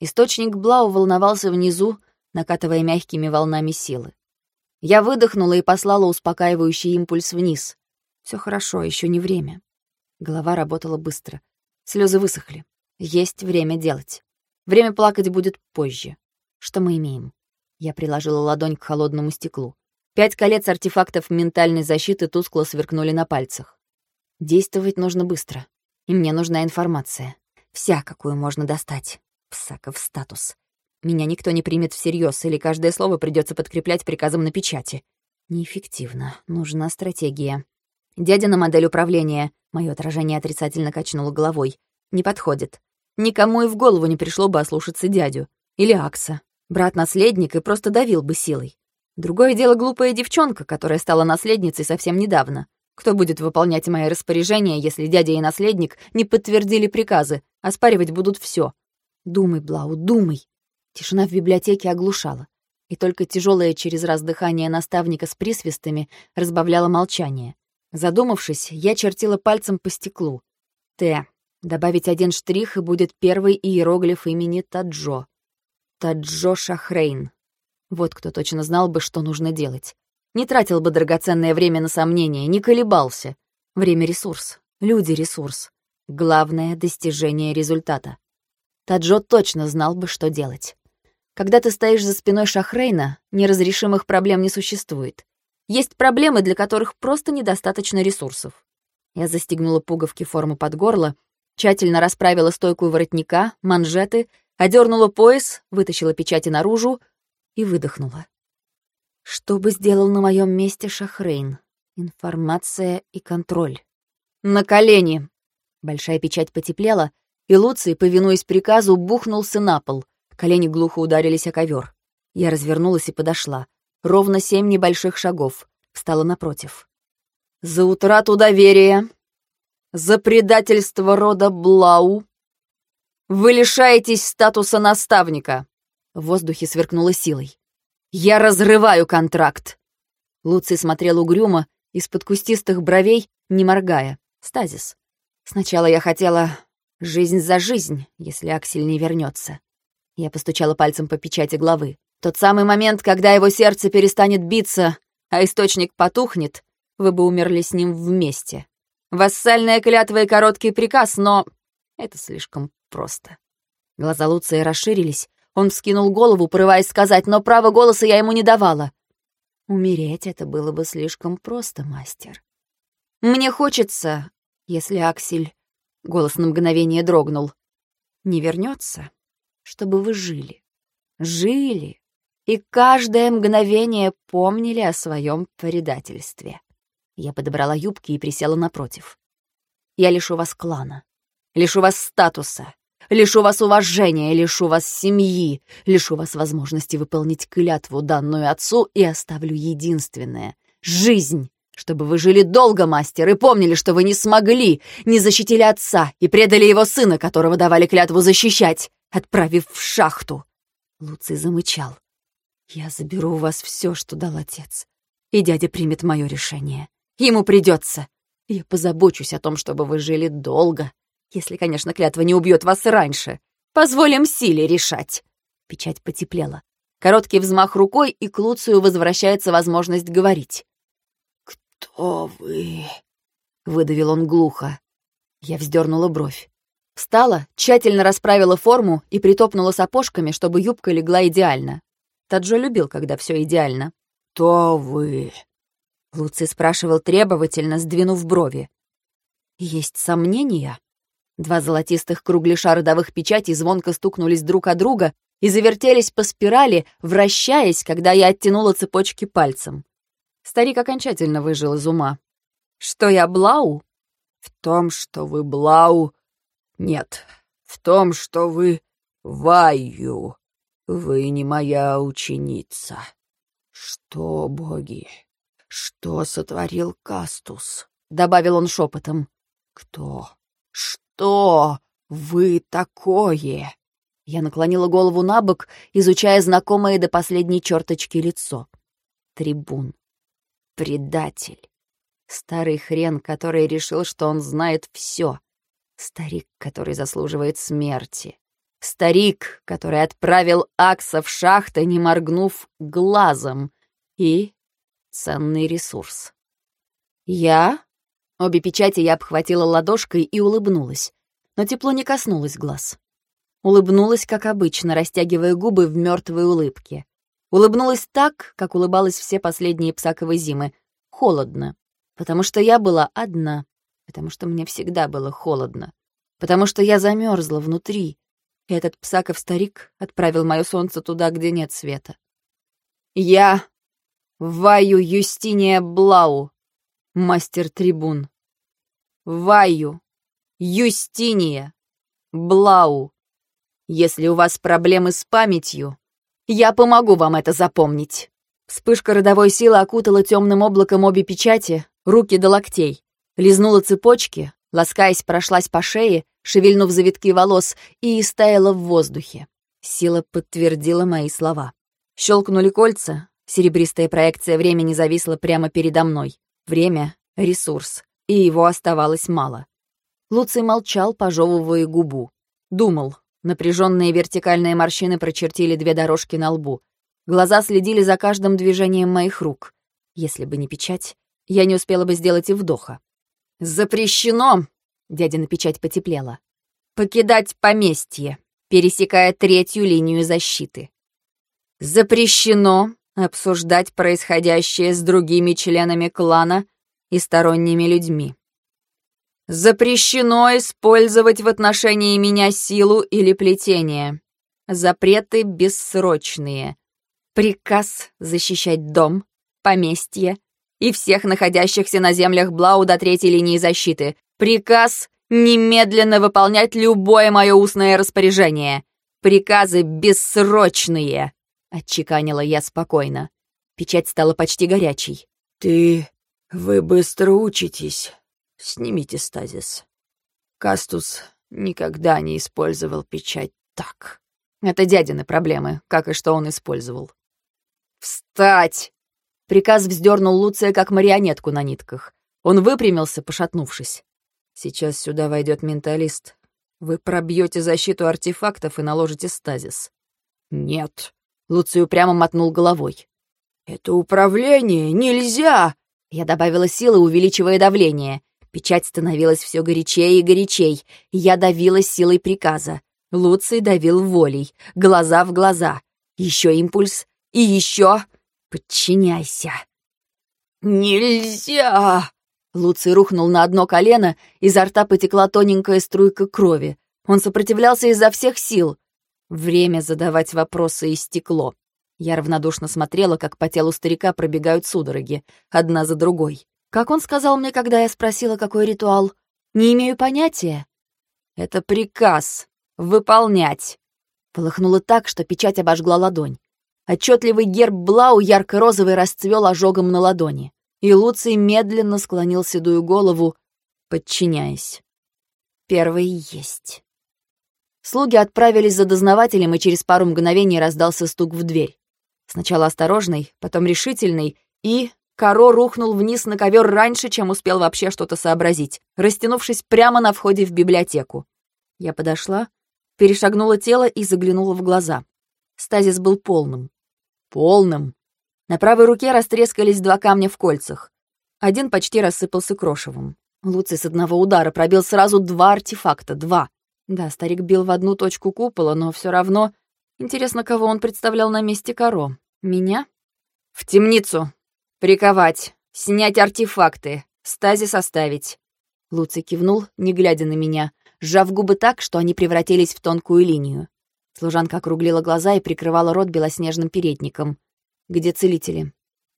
Источник Блау волновался внизу, накатывая мягкими волнами силы. Я выдохнула и послала успокаивающий импульс вниз. Все хорошо, еще не время. Голова работала быстро. Слезы высохли. Есть время делать. Время плакать будет позже. Что мы имеем? Я приложила ладонь к холодному стеклу. Пять колец артефактов ментальной защиты тускло сверкнули на пальцах. Действовать нужно быстро. И мне нужна информация. Вся, какую можно достать. Псаков статус. Меня никто не примет всерьез, или каждое слово придется подкреплять приказом на печати. Неэффективно. Нужна стратегия. Дядя на модель управления. Мое отражение отрицательно качнуло головой. Не подходит. Никому и в голову не пришло бы ослушаться дядю. Или Акса. Брат-наследник и просто давил бы силой. Другое дело глупая девчонка, которая стала наследницей совсем недавно. Кто будет выполнять мои распоряжения, если дядя и наследник не подтвердили приказы? Оспаривать будут все. Думай, Блау, думай. Тишина в библиотеке оглушала, и только тяжелое через раз дыхание наставника с присвистами разбавляло молчание. Задумавшись, я чертила пальцем по стеклу. «Т». Добавить один штрих, и будет первый иероглиф имени Таджо. Таджо Шахрейн. Вот кто точно знал бы, что нужно делать. Не тратил бы драгоценное время на сомнения, не колебался. Время — ресурс, люди — ресурс. Главное — достижение результата. Таджо точно знал бы, что делать. Когда ты стоишь за спиной Шахрейна, неразрешимых проблем не существует. Есть проблемы, для которых просто недостаточно ресурсов. Я застегнула пуговки формы под горло, тщательно расправила стойку воротника, манжеты, одернула пояс, вытащила печати наружу и выдохнула. Что бы сделал на моем месте Шахрейн? Информация и контроль. «На колени!» Большая печать потеплела, и Луций, повинуясь приказу, бухнулся на пол — Колени глухо ударились о ковер. Я развернулась и подошла. Ровно семь небольших шагов. Встала напротив. «За утрату доверия, за предательство рода Блау, вы лишаетесь статуса наставника!» В воздухе сверкнула силой. «Я разрываю контракт!» Луций смотрел угрюмо, из-под кустистых бровей, не моргая. Стазис. Сначала я хотела жизнь за жизнь, если Аксель не вернется. Я постучала пальцем по печати главы. Тот самый момент, когда его сердце перестанет биться, а источник потухнет, вы бы умерли с ним вместе. Вассальная клятва и короткий приказ, но это слишком просто. Глаза Луция расширились. Он вскинул голову, порываясь сказать, но права голоса я ему не давала. Умереть это было бы слишком просто, мастер. Мне хочется, если Аксель... Голос на мгновение дрогнул. Не вернется, чтобы вы жили. Жили. И каждое мгновение помнили о своем предательстве. Я подобрала юбки и присела напротив. Я лишу вас клана, лишу вас статуса, лишу вас уважения, лишу вас семьи, лишу вас возможности выполнить клятву, данную отцу, и оставлю единственное — жизнь, чтобы вы жили долго, мастер, и помнили, что вы не смогли, не защитили отца и предали его сына, которого давали клятву защищать отправив в шахту. Луций замычал. «Я заберу у вас все, что дал отец, и дядя примет мое решение. Ему придется. Я позабочусь о том, чтобы вы жили долго, если, конечно, клятва не убьет вас раньше. Позволим силе решать». Печать потеплела. Короткий взмах рукой, и к Луцию возвращается возможность говорить. «Кто вы?» — выдавил он глухо. Я вздернула бровь. Встала, тщательно расправила форму и притопнула сапожками, чтобы юбка легла идеально. Таджо любил, когда все идеально. «То вы?» Луций спрашивал требовательно, сдвинув брови. «Есть сомнения?» Два золотистых кругляша родовых печатей звонко стукнулись друг о друга и завертелись по спирали, вращаясь, когда я оттянула цепочки пальцем. Старик окончательно выжил из ума. «Что я Блау?» «В том, что вы Блау, нет, в том, что вы Ваю. Вы не моя ученица. Что, боги, что сотворил Кастус? Добавил он шепотом. Кто? Что вы такое? Я наклонила голову на бок, изучая знакомое до последней черточки лицо. Трибун. Предатель. Старый хрен, который решил, что он знает все. Старик, который заслуживает смерти. Старик, который отправил Акса в шахты, не моргнув глазом. И ценный ресурс. Я? Обе печати я обхватила ладошкой и улыбнулась, но тепло не коснулось глаз. Улыбнулась, как обычно, растягивая губы в мертвой улыбке. Улыбнулась так, как улыбалась все последние псаковые зимы. Холодно. Потому что я была одна потому что мне всегда было холодно, потому что я замерзла внутри, этот псаков старик отправил мое солнце туда, где нет света. Я Ваю Юстиния Блау, мастер-трибун. Ваю Юстиния Блау. Если у вас проблемы с памятью, я помогу вам это запомнить. Вспышка родовой силы окутала темным облаком обе печати, руки до локтей. Лизнула цепочки, ласкаясь, прошлась по шее, шевельнув завитки волос, и истаяла в воздухе. Сила подтвердила мои слова. Щелкнули кольца, серебристая проекция времени зависла прямо передо мной. Время — ресурс, и его оставалось мало. Луций молчал, пожевывая губу. Думал. Напряженные вертикальные морщины прочертили две дорожки на лбу. Глаза следили за каждым движением моих рук. Если бы не печать, я не успела бы сделать и вдоха. «Запрещено!» — дядина печать потеплела. «Покидать поместье, пересекая третью линию защиты. Запрещено обсуждать происходящее с другими членами клана и сторонними людьми. Запрещено использовать в отношении меня силу или плетение. Запреты бессрочные. Приказ защищать дом, поместье и всех находящихся на землях Блау до третьей линии защиты. Приказ немедленно выполнять любое мое устное распоряжение. Приказы бессрочные, отчеканила я спокойно. Печать стала почти горячей. Ты... вы быстро учитесь. Снимите стазис. Кастус никогда не использовал печать так. Это дядины проблемы, как и что он использовал. «Встать!» Приказ вздернул Луция, как марионетку на нитках. Он выпрямился, пошатнувшись. «Сейчас сюда войдет менталист. Вы пробьете защиту артефактов и наложите стазис». «Нет», — Луций прямо мотнул головой. «Это управление, нельзя!» Я добавила силы, увеличивая давление. Печать становилась все горячее и горячей. Я давила силой приказа. Луций давил волей, глаза в глаза. Еще импульс и еще... Подчиняйся. «Нельзя!» Луций рухнул на одно колено, изо рта потекла тоненькая струйка крови. Он сопротивлялся изо всех сил. Время задавать вопросы истекло. Я равнодушно смотрела, как по телу старика пробегают судороги, одна за другой. Как он сказал мне, когда я спросила, какой ритуал? Не имею понятия. Это приказ. Выполнять. Полыхнуло так, что печать обожгла ладонь. Отчетливый герб Блау ярко-розовый расцвел ожогом на ладони. И Луций медленно склонил седую голову, подчиняясь. Первый есть. Слуги отправились за дознавателем, и через пару мгновений раздался стук в дверь. Сначала осторожный, потом решительный и Каро рухнул вниз на ковер раньше, чем успел вообще что-то сообразить, растянувшись прямо на входе в библиотеку. Я подошла, перешагнула тело и заглянула в глаза. Стазис был полным. Полным. На правой руке растрескались два камня в кольцах. Один почти рассыпался крошевом. Луций с одного удара пробил сразу два артефакта. Два. Да, старик бил в одну точку купола, но все равно... Интересно, кого он представлял на месте Каро? Меня? «В темницу!» «Приковать, снять артефакты, стазис оставить». Луций кивнул, не глядя на меня, сжав губы так, что они превратились в тонкую линию. Служанка округлила глаза и прикрывала рот белоснежным передником. «Где целители?»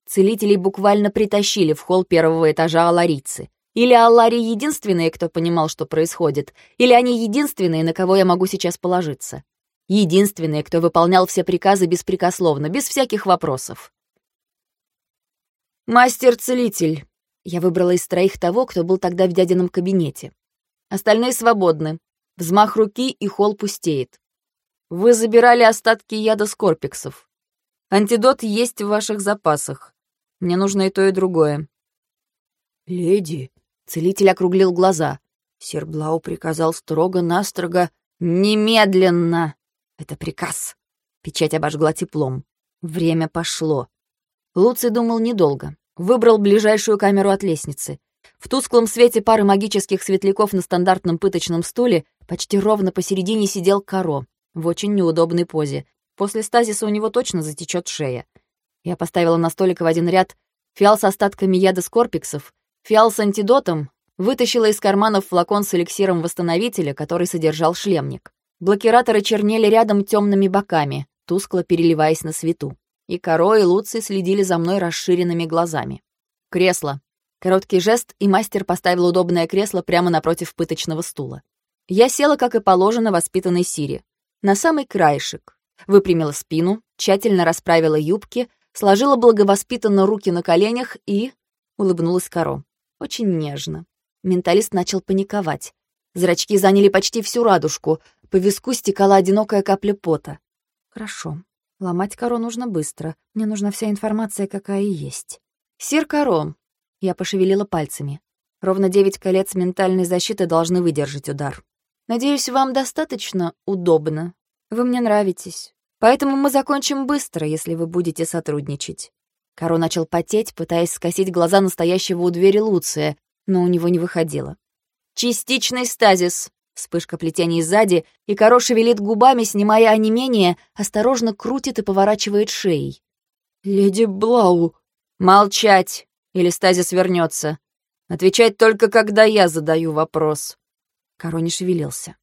Целителей буквально притащили в холл первого этажа аларийцы. Или Аллари единственные, кто понимал, что происходит, или они единственные, на кого я могу сейчас положиться. Единственные, кто выполнял все приказы беспрекословно, без всяких вопросов. «Мастер-целитель». Я выбрала из троих того, кто был тогда в дядином кабинете. Остальные свободны. Взмах руки, и холл пустеет. Вы забирали остатки яда скорпиксов. Антидот есть в ваших запасах. Мне нужно и то, и другое. «Леди», — целитель округлил глаза. Серблау приказал строго-настрого «Немедленно!» Это приказ. Печать обожгла теплом. Время пошло. Луций думал недолго. Выбрал ближайшую камеру от лестницы. В тусклом свете пары магических светляков на стандартном пыточном стуле почти ровно посередине сидел Каро в очень неудобной позе. После стазиса у него точно затечет шея. Я поставила на столик в один ряд фиал с остатками яда скорпиксов, фиал с антидотом, вытащила из карманов флакон с эликсиром восстановителя, который содержал шлемник. Блокираторы чернели рядом темными боками, тускло переливаясь на свету и Каро и Луций следили за мной расширенными глазами. «Кресло». Короткий жест, и мастер поставил удобное кресло прямо напротив пыточного стула. Я села, как и положено, воспитанной Сири. На самый краешек. Выпрямила спину, тщательно расправила юбки, сложила благовоспитанно руки на коленях и... Улыбнулась Каро. Очень нежно. Менталист начал паниковать. Зрачки заняли почти всю радужку, по виску стекала одинокая капля пота. Хорошо. Ломать Каро нужно быстро. Мне нужна вся информация, какая есть. Сир Каро. Я пошевелила пальцами. Ровно девять колец ментальной защиты должны выдержать удар. Надеюсь, вам достаточно удобно. Вы мне нравитесь. Поэтому мы закончим быстро, если вы будете сотрудничать. Каро начал потеть, пытаясь скосить глаза настоящего у двери Луция, но у него не выходило. «Частичный стазис!» Вспышка плетений сзади, и Каро шевелит губами, снимая онемение, осторожно крутит и поворачивает шеей. «Леди Блау!» «Молчать, или стазис вернется. Отвечать только, когда я задаю вопрос». Каро не шевелился.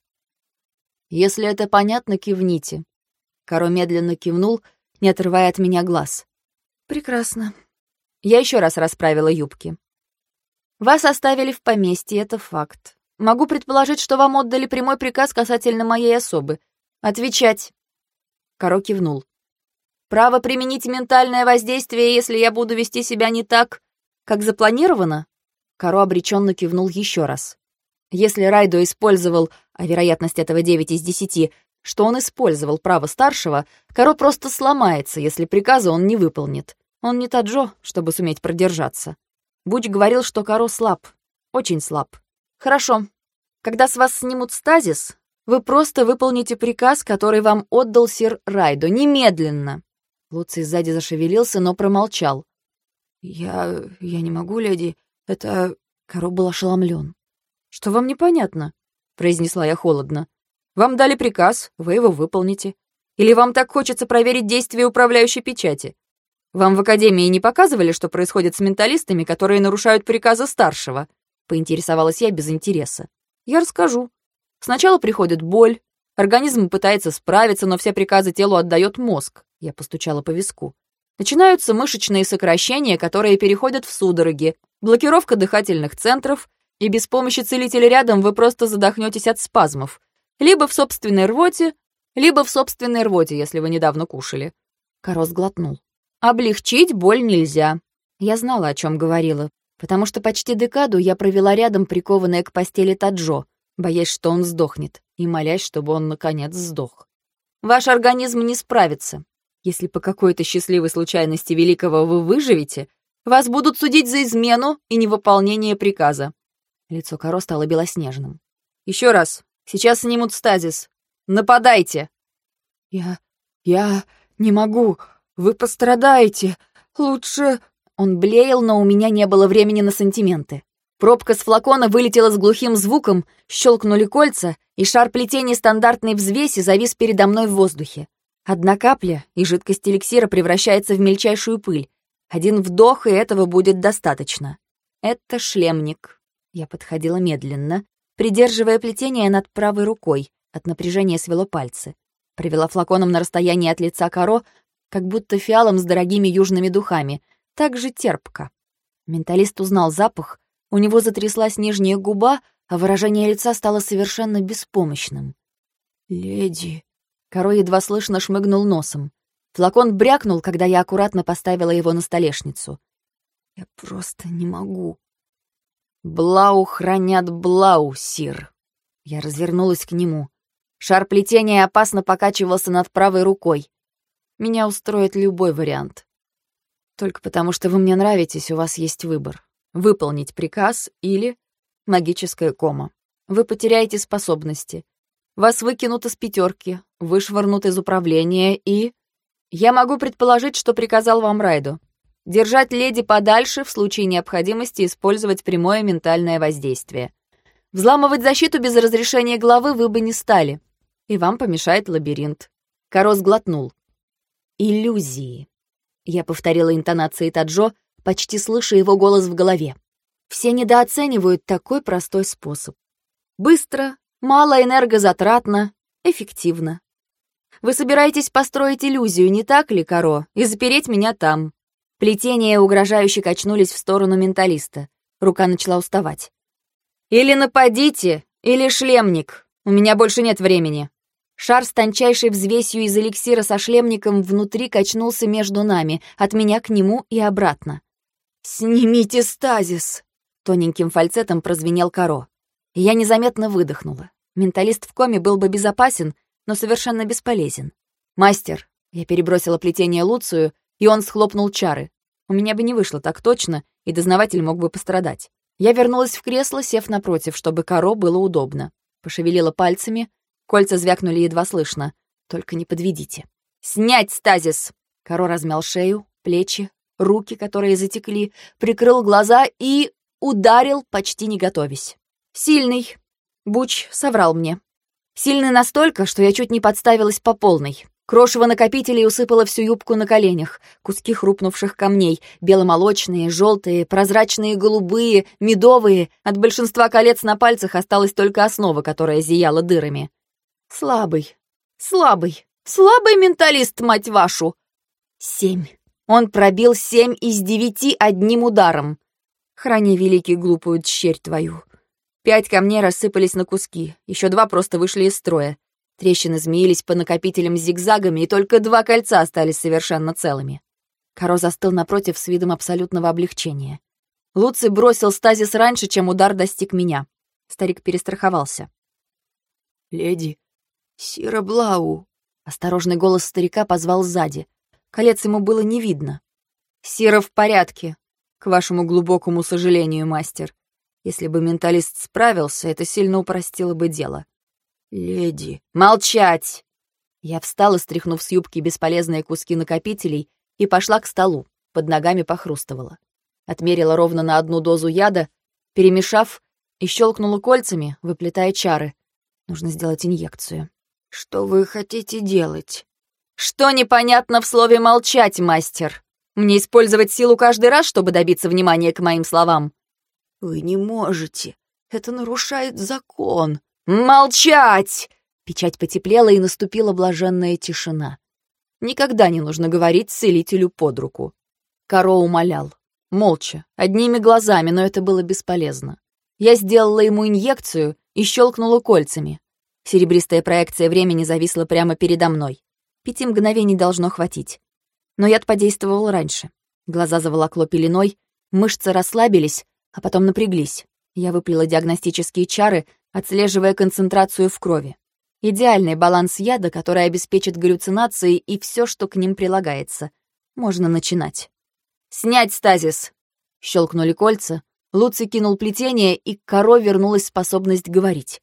«Если это понятно, кивните». Каро медленно кивнул, не отрывая от меня глаз. «Прекрасно». Я еще раз расправила юбки. «Вас оставили в поместье, это факт. Могу предположить, что вам отдали прямой приказ касательно моей особы. Отвечать». Каро кивнул. «Право применить ментальное воздействие, если я буду вести себя не так, как запланировано?» Каро обреченно кивнул еще раз. Если Райдо использовал, а вероятность этого 9 из 10, что он использовал право старшего, Каро просто сломается, если приказа он не выполнит. Он не Таджо, чтобы суметь продержаться. Буч говорил, что Каро слаб, очень слаб. Хорошо. Когда с вас снимут стазис, вы просто выполните приказ, который вам отдал сир Райдо, немедленно. Луций сзади зашевелился, но промолчал. «Я... я не могу, леди. Это...» Каро был ошеломлен. «Что вам непонятно?» — произнесла я холодно. Вам дали приказ, вы его выполните. Или вам так хочется проверить действие управляющей печати? Вам в академии не показывали, что происходит с менталистами, которые нарушают приказы старшего? Поинтересовалась я без интереса. Я расскажу. Сначала приходит боль, организм пытается справиться, но все приказы телу отдает мозг. Я постучала по виску. Начинаются мышечные сокращения, которые переходят в судороги, блокировка дыхательных центров, и без помощи целителя рядом вы просто задохнетесь от спазмов, либо в собственной рвоте, либо в собственной рвоте, если вы недавно кушали. Корос глотнул. Облегчить боль нельзя. Я знала, о чем говорила, потому что почти декаду я провела рядом, прикованная к постели Таджо, боясь, что он сдохнет, и молясь, чтобы он, наконец, сдох. Ваш организм не справится. Если по какой-то счастливой случайности великого вы выживете, вас будут судить за измену и невыполнение приказа. Лицо Коро стало белоснежным. Еще раз, Сейчас снимут стазис. Нападайте!» «Я... я не могу. Вы пострадаете. Лучше...» Он блеял, но у меня не было времени на сантименты. Пробка с флакона вылетела с глухим звуком, щелкнули кольца, и шар плетения стандартной взвеси завис передо мной в воздухе. Одна капля, и жидкость эликсира превращается в мельчайшую пыль. Один вдох, и этого будет достаточно. Это шлемник. Я подходила медленно, придерживая плетение над правой рукой, от напряжения свело пальцы. Провела флаконом на расстоянии от лица коро, как будто фиалом с дорогими южными духами, так же терпко. Менталист узнал запах, у него затряслась нижняя губа, а выражение лица стало совершенно беспомощным. «Леди...» Коро едва слышно шмыгнул носом. Флакон брякнул, когда я аккуратно поставила его на столешницу. «Я просто не могу». «Блау хранят Блау, сир!» Я развернулась к нему. Шар плетения опасно покачивался над правой рукой. Меня устроит любой вариант. Только потому, что вы мне нравитесь, у вас есть выбор. Выполнить приказ или магическая кома. Вы потеряете способности. Вас выкинут из пятерки, вышвырнут из управления и... Я могу предположить, что приказал вам Райду. Держать леди подальше, в случае необходимости использовать прямое ментальное воздействие. Взламывать защиту без разрешения главы вы бы не стали. И вам помешает лабиринт. Корос глотнул. Иллюзии. Я повторила интонации Таджо, почти слыша его голос в голове. Все недооценивают такой простой способ. Быстро, мало энергозатратно, эффективно. Вы собираетесь построить иллюзию, не так ли, Каро, и запереть меня там, Плетения угрожающе качнулись в сторону менталиста. Рука начала уставать. «Или нападите, или шлемник. У меня больше нет времени». Шар с тончайшей взвесью из эликсира со шлемником внутри качнулся между нами, от меня к нему и обратно. «Снимите стазис!» Тоненьким фальцетом прозвенел Каро. Я незаметно выдохнула. Менталист в коме был бы безопасен, но совершенно бесполезен. «Мастер!» Я перебросила плетение Луцию, и он схлопнул чары. У меня бы не вышло так точно, и дознаватель мог бы пострадать. Я вернулась в кресло, сев напротив, чтобы коро было удобно. Пошевелила пальцами, кольца звякнули едва слышно. Только не подведите. «Снять стазис!» Коро размял шею, плечи, руки, которые затекли, прикрыл глаза и ударил, почти не готовясь. Сильный. Буч соврал мне. Сильный настолько, что я чуть не подставилась по полной. Крошево накопителей усыпало всю юбку на коленях, куски хрупнувших камней, беломолочные, желтые, прозрачные, голубые, медовые. От большинства колец на пальцах осталась только основа, которая зияла дырами. Слабый, слабый, слабый менталист, мать вашу! Семь. Он пробил семь из девяти одним ударом. Храни, великий, глупую дщерь твою. Пять камней рассыпались на куски, еще два просто вышли из строя. Трещины змеились по накопителям зигзагами, и только два кольца остались совершенно целыми. Каро застыл напротив с видом абсолютного облегчения. Луций бросил стазис раньше, чем удар достиг меня. Старик перестраховался. «Леди, Сира Блау!» Осторожный голос старика позвал сзади. Колец ему было не видно. «Сира в порядке, к вашему глубокому сожалению, мастер. Если бы менталист справился, это сильно упростило бы дело. «Леди...» «Молчать!» Я встала, стряхнув с юбки бесполезные куски накопителей, и пошла к столу, под ногами похрустывала. Отмерила ровно на одну дозу яда, перемешав, и щелкнула кольцами, выплетая чары. Нужно сделать инъекцию. «Что вы хотите делать?» «Что непонятно в слове «молчать», мастер? Мне использовать силу каждый раз, чтобы добиться внимания к моим словам?» «Вы не можете. Это нарушает закон», «Молчать!» Печать потеплела, и наступила блаженная тишина. Никогда не нужно говорить целителю под руку. Каро умолял. Молча, одними глазами, но это было бесполезно. Я сделала ему инъекцию и щелкнула кольцами. Серебристая проекция времени зависла прямо передо мной. Пяти мгновений должно хватить. Но яд подействовал раньше. Глаза заволокло пеленой, мышцы расслабились, а потом напряглись. Я выплела диагностические чары, отслеживая концентрацию в крови. Идеальный баланс яда, который обеспечит галлюцинации и все, что к ним прилагается. Можно начинать. «Снять стазис!» Щелкнули кольца, Луций кинул плетение, и к коро вернулась способность говорить.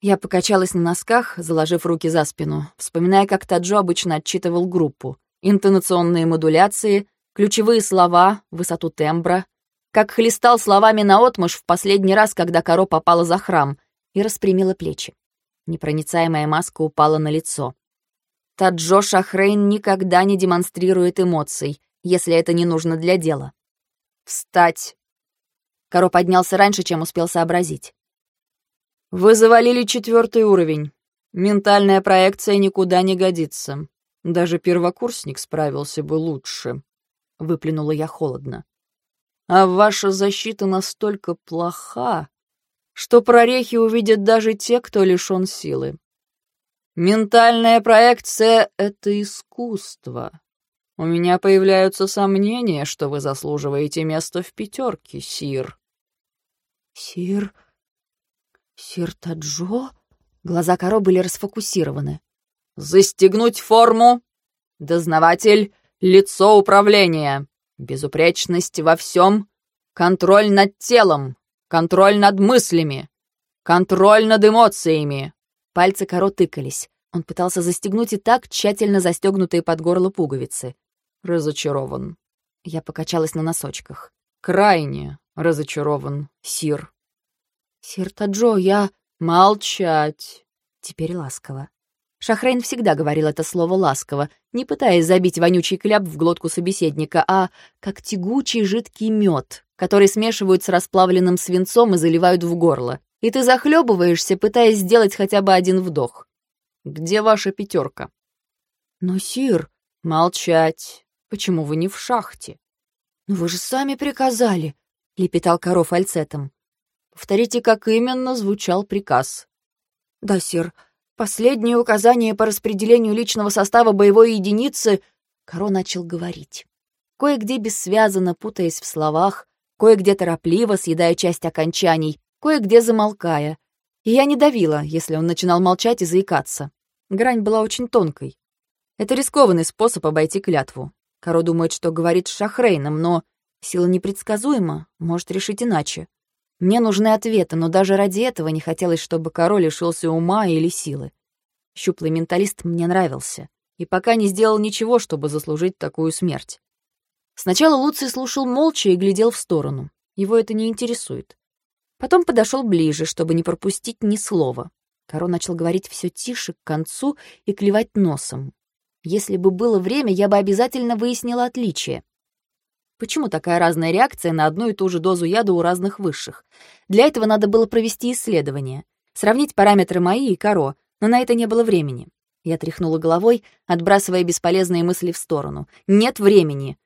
Я покачалась на носках, заложив руки за спину, вспоминая, как Таджо обычно отчитывал группу. Интонационные модуляции, ключевые слова, высоту тембра, как хлестал словами наотмашь в последний раз, когда коро попала за храм, и распрямила плечи. Непроницаемая маска упала на лицо. Таджо Шахрейн никогда не демонстрирует эмоций, если это не нужно для дела. «Встать!» Коро поднялся раньше, чем успел сообразить. «Вы завалили четвертый уровень. Ментальная проекция никуда не годится. Даже первокурсник справился бы лучше», — выплюнула я холодно а ваша защита настолько плоха, что прорехи увидят даже те, кто лишён силы. Ментальная проекция — это искусство. У меня появляются сомнения, что вы заслуживаете место в пятерке, Сир. Сир? Сир Таджо? Глаза Каро были расфокусированы. «Застегнуть форму! Дознаватель, лицо управления!» Безупречность во всем, контроль над телом, контроль над мыслями, контроль над эмоциями. Пальцы Каро тыкались. Он пытался застегнуть и так тщательно застегнутые под горло пуговицы. Разочарован. Я покачалась на носочках. Крайне разочарован, Сир. Сир Таджо, я... Молчать. Теперь ласково. Шахрейн всегда говорил это слово ласково, не пытаясь забить вонючий кляп в глотку собеседника, а как тягучий жидкий мед, который смешивают с расплавленным свинцом и заливают в горло. И ты захлебываешься, пытаясь сделать хотя бы один вдох. «Где ваша пятерка? «Но, Сир...» «Молчать. Почему вы не в шахте?» «Ну вы же сами приказали», — лепетал коров фальцетом. «Повторите, как именно звучал приказ». «Да, Сир, Последнее указание по распределению личного состава боевой единицы Каро начал говорить. Кое-где бессвязно, путаясь в словах, кое-где торопливо, съедая часть окончаний, кое-где замолкая. И я не давила, если он начинал молчать и заикаться. Грань была очень тонкой. Это рискованный способ обойти клятву. Каро думает, что говорит с Шахрейном, но сила непредсказуема, может решить иначе. Мне нужны ответы, но даже ради этого не хотелось, чтобы король лишился ума или силы. Щуплый менталист мне нравился, и пока не сделал ничего, чтобы заслужить такую смерть. Сначала Луций слушал молча и глядел в сторону. Его это не интересует. Потом подошел ближе, чтобы не пропустить ни слова. Каро начал говорить все тише к концу и клевать носом. Если бы было время, я бы обязательно выяснила отличие. Почему такая разная реакция на одну и ту же дозу яда у разных высших? Для этого надо было провести исследование, сравнить параметры мои и Каро, но на это не было времени. Я тряхнула головой, отбрасывая бесполезные мысли в сторону. «Нет времени!»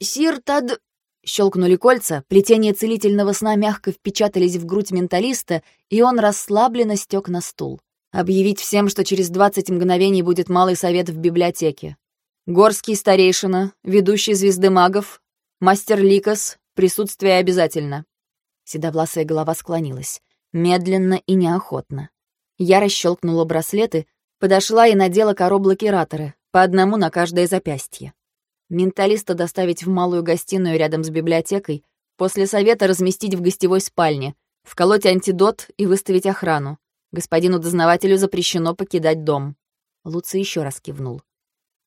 «Сир Тад...» Щелкнули кольца, плетения целительного сна мягко впечатались в грудь менталиста, и он расслабленно стек на стул. Объявить всем, что через 20 мгновений будет малый совет в библиотеке. Горский старейшина, ведущий звезды магов, мастер Ликос, присутствие обязательно. Седовласая голова склонилась, медленно и неохотно. Я расщелкнула браслеты, подошла и надела коро-блокираторы, по одному на каждое запястье. Менталиста доставить в малую гостиную рядом с библиотекой, после совета разместить в гостевой спальне, вколоть антидот и выставить охрану. Господину дознавателю запрещено покидать дом. Луций еще раз кивнул.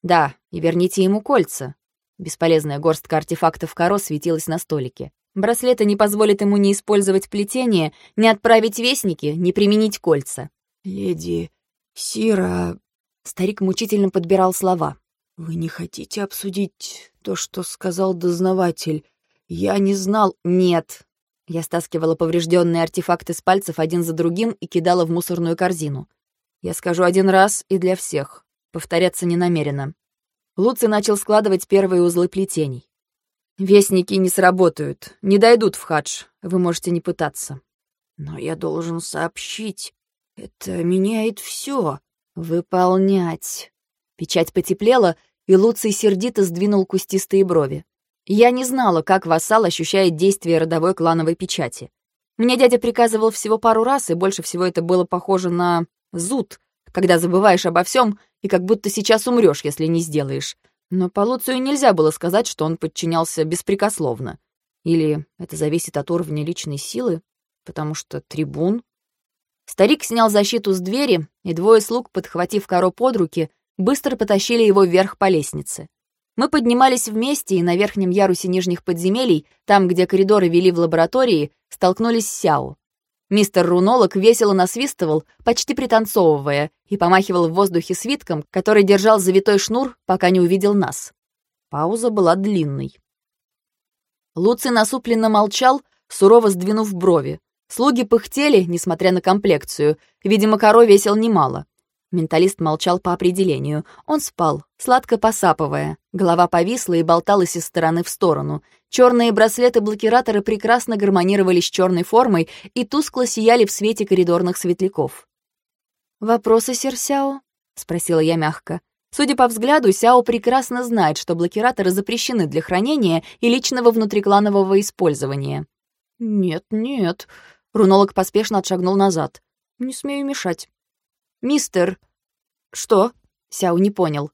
Да, и верните ему кольца. Бесполезная горстка артефактов коро светилась на столике. Браслеты не позволят ему ни использовать плетение, ни отправить вестники, ни применить кольца. «Леди Сира...» Старик мучительно подбирал слова. «Вы не хотите обсудить то, что сказал дознаватель? Я не знал...» «Нет». Я стаскивала поврежденные артефакты с пальцев один за другим и кидала в мусорную корзину. Я скажу один раз и для всех. Повторяться не намерено. Луций начал складывать первые узлы плетений. «Вестники не сработают, не дойдут в хадж. Вы можете не пытаться». «Но я должен сообщить. Это меняет все. Выполнять». Печать потеплела, и Луций сердито сдвинул кустистые брови. Я не знала, как вассал ощущает действие родовой клановой печати. Мне дядя приказывал всего пару раз, и больше всего это было похоже на зуд, когда забываешь обо всем и как будто сейчас умрешь, если не сделаешь. Но по Луцию нельзя было сказать, что он подчинялся беспрекословно. Или это зависит от уровня личной силы, потому что трибун. Старик снял защиту с двери, и двое слуг, подхватив коро под руки, быстро потащили его вверх по лестнице. Мы поднимались вместе, и на верхнем ярусе нижних подземелий, там, где коридоры вели в лаборатории, столкнулись с Сяо. Мистер Рунолог весело насвистывал, почти пританцовывая, и помахивал в воздухе свитком, который держал завитой шнур, пока не увидел нас. Пауза была длинной. Луций насупленно молчал, сурово сдвинув брови. Слуги пыхтели, несмотря на комплекцию. Видимо, коро весил немало. Менталист молчал по определению. Он спал, сладко посапывая. Голова повисла и болталась из стороны в сторону. Черные браслеты-блокираторы прекрасно гармонировали с черной формой и тускло сияли в свете коридорных светляков. «Вопросы, сир Сяо?» — спросила я мягко. Судя по взгляду, Сяо прекрасно знает, что блокираторы запрещены для хранения и личного внутрикланового использования. «Нет, нет», — рунолог поспешно отшагнул назад. «Не смею мешать». «Мистер...» «Что?» — Сяо не понял.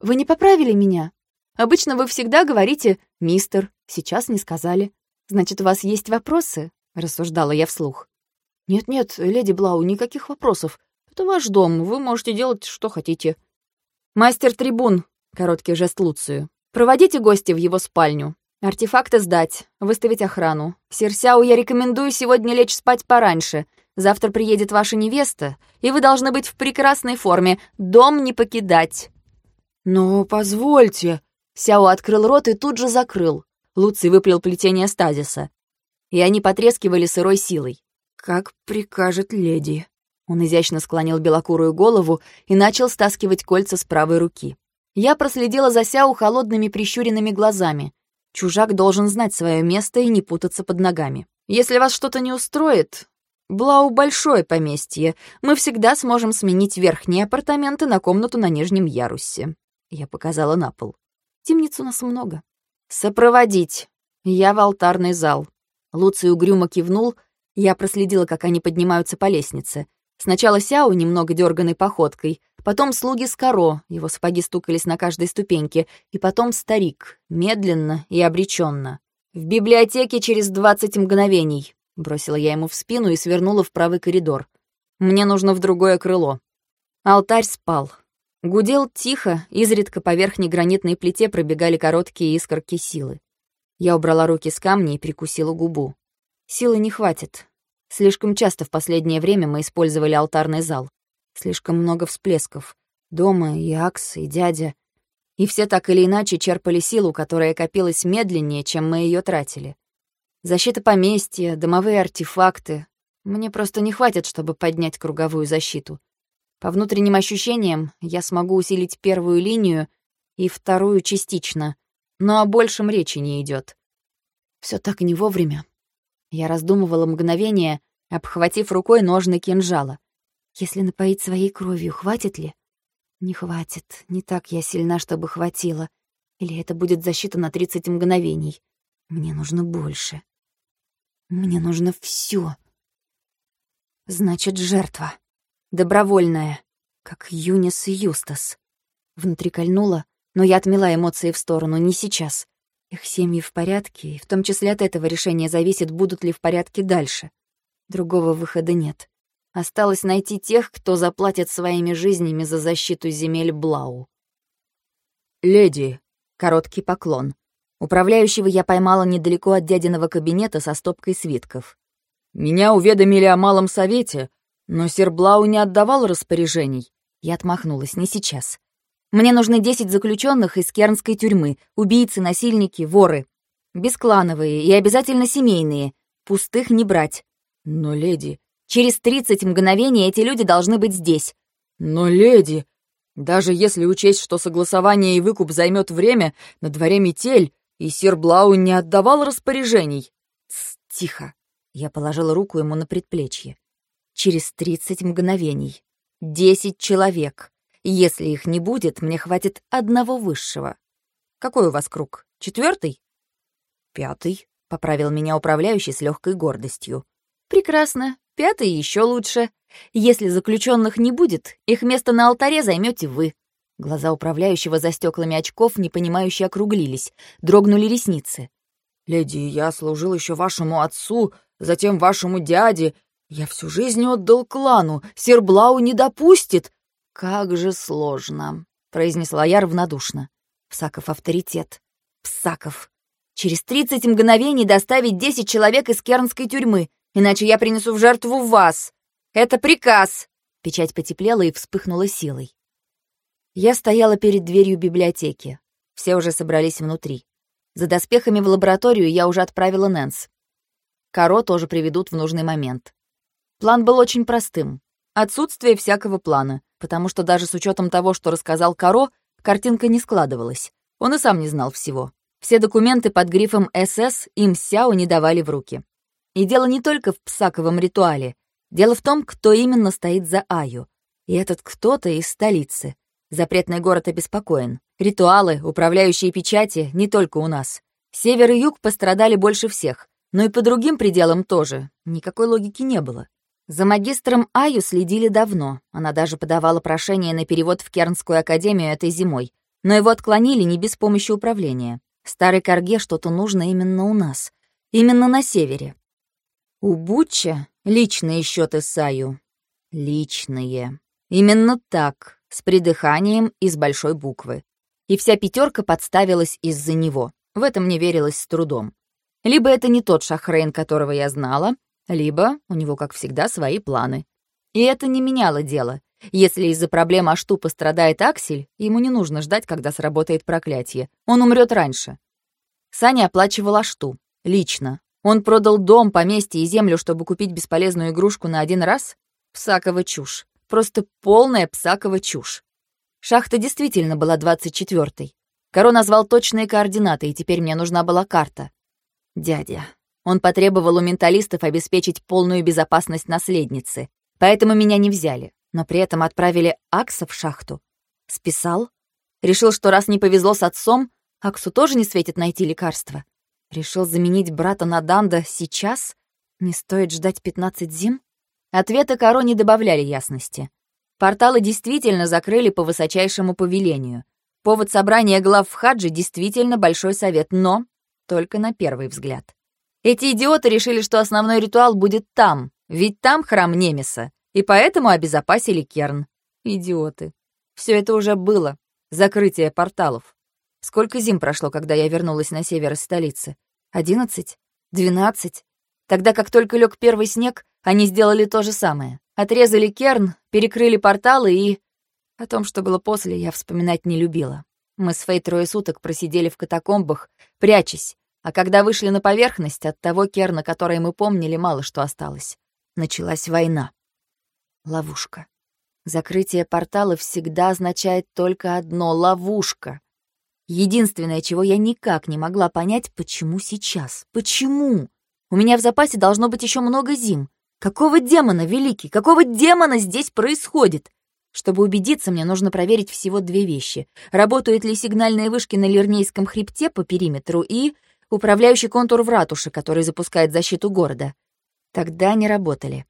«Вы не поправили меня? Обычно вы всегда говорите «мистер», сейчас не сказали. Значит, у вас есть вопросы?» — рассуждала я вслух. «Нет-нет, леди Блау, никаких вопросов. Это ваш дом, вы можете делать, что хотите». «Мастер-трибун», — короткий жест Луцию. «Проводите гостя в его спальню. Артефакты сдать, выставить охрану. Сирсяу я рекомендую сегодня лечь спать пораньше. Завтра приедет ваша невеста, и вы должны быть в прекрасной форме, дом не покидать». «Но позвольте...» Сяо открыл рот и тут же закрыл. Луций выплел плетение стазиса. И они потрескивали сырой силой. «Как прикажет леди». Он изящно склонил белокурую голову и начал стаскивать кольца с правой руки. Я проследила за Сяо холодными прищуренными глазами. Чужак должен знать свое место и не путаться под ногами. Если вас что-то не устроит, Блау большое поместье. Мы всегда сможем сменить верхние апартаменты на комнату на нижнем ярусе. Я показала на пол. Темниц у нас много. Сопроводить. Я в алтарный зал. Луций угрюмо кивнул. Я проследила, как они поднимаются по лестнице. Сначала Сяо, немного дерганой походкой, потом слуги с Каро, его сапоги стукались на каждой ступеньке, и потом старик, медленно и обреченно. «В библиотеке через двадцать мгновений», — бросила я ему в спину и свернула в правый коридор. «Мне нужно в другое крыло». Алтарь спал. Гудел тихо, изредка по верхней гранитной плите пробегали короткие искорки силы. Я убрала руки с камня и прикусила губу. Силы не хватит. Слишком часто в последнее время мы использовали алтарный зал. Слишком много всплесков. Дома и Акс, и дядя. И все так или иначе черпали силу, которая копилась медленнее, чем мы ее тратили. Защита поместья, домовые артефакты. Мне просто не хватит, чтобы поднять круговую защиту. По внутренним ощущениям я смогу усилить первую линию и вторую частично, но о большем речи не идет. Все так не вовремя. Я раздумывала мгновение, обхватив рукой ножны кинжала. Если напоить своей кровью, хватит ли? Не хватит, не так я сильна, чтобы хватило. Или это будет защита на 30 мгновений. Мне нужно больше. Мне нужно все. Значит, жертва. Добровольная, как Юнис и Юстас. Внутри кольнуло, но я отмела эмоции в сторону, не сейчас. Их семьи в порядке, и в том числе от этого решения зависит, будут ли в порядке дальше. Другого выхода нет. Осталось найти тех, кто заплатит своими жизнями за защиту земель Блау. «Леди!» — короткий поклон. Управляющего я поймала недалеко от дядиного кабинета со стопкой свитков. «Меня уведомили о малом совете, но сир Блау не отдавал распоряжений». Я отмахнулась, не сейчас. Мне нужны десять заключенных из кернской тюрьмы, убийцы, насильники, воры. Бесклановые и обязательно семейные. Пустых не брать. Но, леди... Через тридцать мгновений эти люди должны быть здесь. Но, леди... Даже если учесть, что согласование и выкуп займет время, на дворе метель, и сир Блау не отдавал распоряжений. Тихо. Я положила руку ему на предплечье. Через тридцать мгновений. Десять человек. Если их не будет, мне хватит одного высшего. Какой у вас круг? Четвертый? Пятый, поправил меня управляющий с легкой гордостью. Прекрасно. Пятый еще лучше. Если заключенных не будет, их место на алтаре займете вы. Глаза управляющего за стеклами очков непонимающе округлились, дрогнули ресницы. «Леди, я служил еще вашему отцу, затем вашему дяде. Я всю жизнь отдал клану. Серблау не допустит. «Как же сложно», — произнесла я равнодушно. «Псаков авторитет. Псаков. Через тридцать мгновений доставить десять человек из кернской тюрьмы, иначе я принесу в жертву вас. Это приказ!» Печать потеплела и вспыхнула силой. Я стояла перед дверью библиотеки. Все уже собрались внутри. За доспехами в лабораторию я уже отправила Нэнс. Каро тоже приведут в нужный момент. План был очень простым. Отсутствие всякого плана потому что даже с учетом того, что рассказал Каро, картинка не складывалась. Он и сам не знал всего. Все документы под грифом «СС» им Сяо не давали в руки. И дело не только в псаковом ритуале. Дело в том, кто именно стоит за Аю. И этот кто-то из столицы. Запретный город обеспокоен. Ритуалы, управляющие печати, не только у нас. Север и юг пострадали больше всех, но и по другим пределам тоже. Никакой логики не было. За магистром Аю следили давно. Она даже подавала прошение на перевод в Кернскую академию этой зимой. Но его отклонили не без помощи управления. Старой Карге что-то нужно именно у нас. Именно на севере. У Буча личные счеты с Аю. Личные. Именно так, с придыханием из большой буквы. И вся пятерка подставилась из-за него. В этом мне верилось с трудом. Либо это не тот Шахрейн, которого я знала, либо у него, как всегда, свои планы. И это не меняло дело. Если из-за проблем Ашту пострадает Аксель, ему не нужно ждать, когда сработает проклятие. Он умрет раньше. Саня оплачивал Ашту. Лично. Он продал дом, поместье и землю, чтобы купить бесполезную игрушку на один раз? Псакова чушь. Просто полная псакова чушь. Шахта действительно была 24-й. Каро назвал точные координаты, и теперь мне нужна была карта. Дядя, он потребовал у менталистов обеспечить полную безопасность наследницы, поэтому меня не взяли, но при этом отправили Акса в шахту. Списал? Решил, что раз не повезло с отцом, Аксу тоже не светит найти лекарство. Решил заменить брата на Данда сейчас? Не стоит ждать 15 зим? Ответы Каро не добавляли ясности. Порталы действительно закрыли по высочайшему повелению. Повод собрания глав в Хаджи действительно большой совет, но только на первый взгляд. Эти идиоты решили, что основной ритуал будет там, ведь там храм Немеса, и поэтому обезопасили Керн. Идиоты. Все это уже было. Закрытие порталов. Сколько зим прошло, когда я вернулась на север из столицы? Одиннадцать? Двенадцать? Тогда как только лег первый снег, они сделали то же самое. Отрезали Керн, перекрыли порталы и... О том, что было после, я вспоминать не любила. Мы с Фей трое суток просидели в катакомбах, прячась, а когда вышли на поверхность, от того Керна, который мы помнили, мало что осталось. Началась война. Ловушка. Закрытие портала всегда означает только одно — ловушка. Единственное, чего я никак не могла понять, почему сейчас? Почему? У меня в запасе должно быть еще много зим. Какого демона, Великий, какого демона здесь происходит? Чтобы убедиться, мне нужно проверить всего две вещи. Работают ли сигнальные вышки на Лирнейском хребте по периметру и управляющий контур в ратуше, который запускает защиту города. Тогда они работали.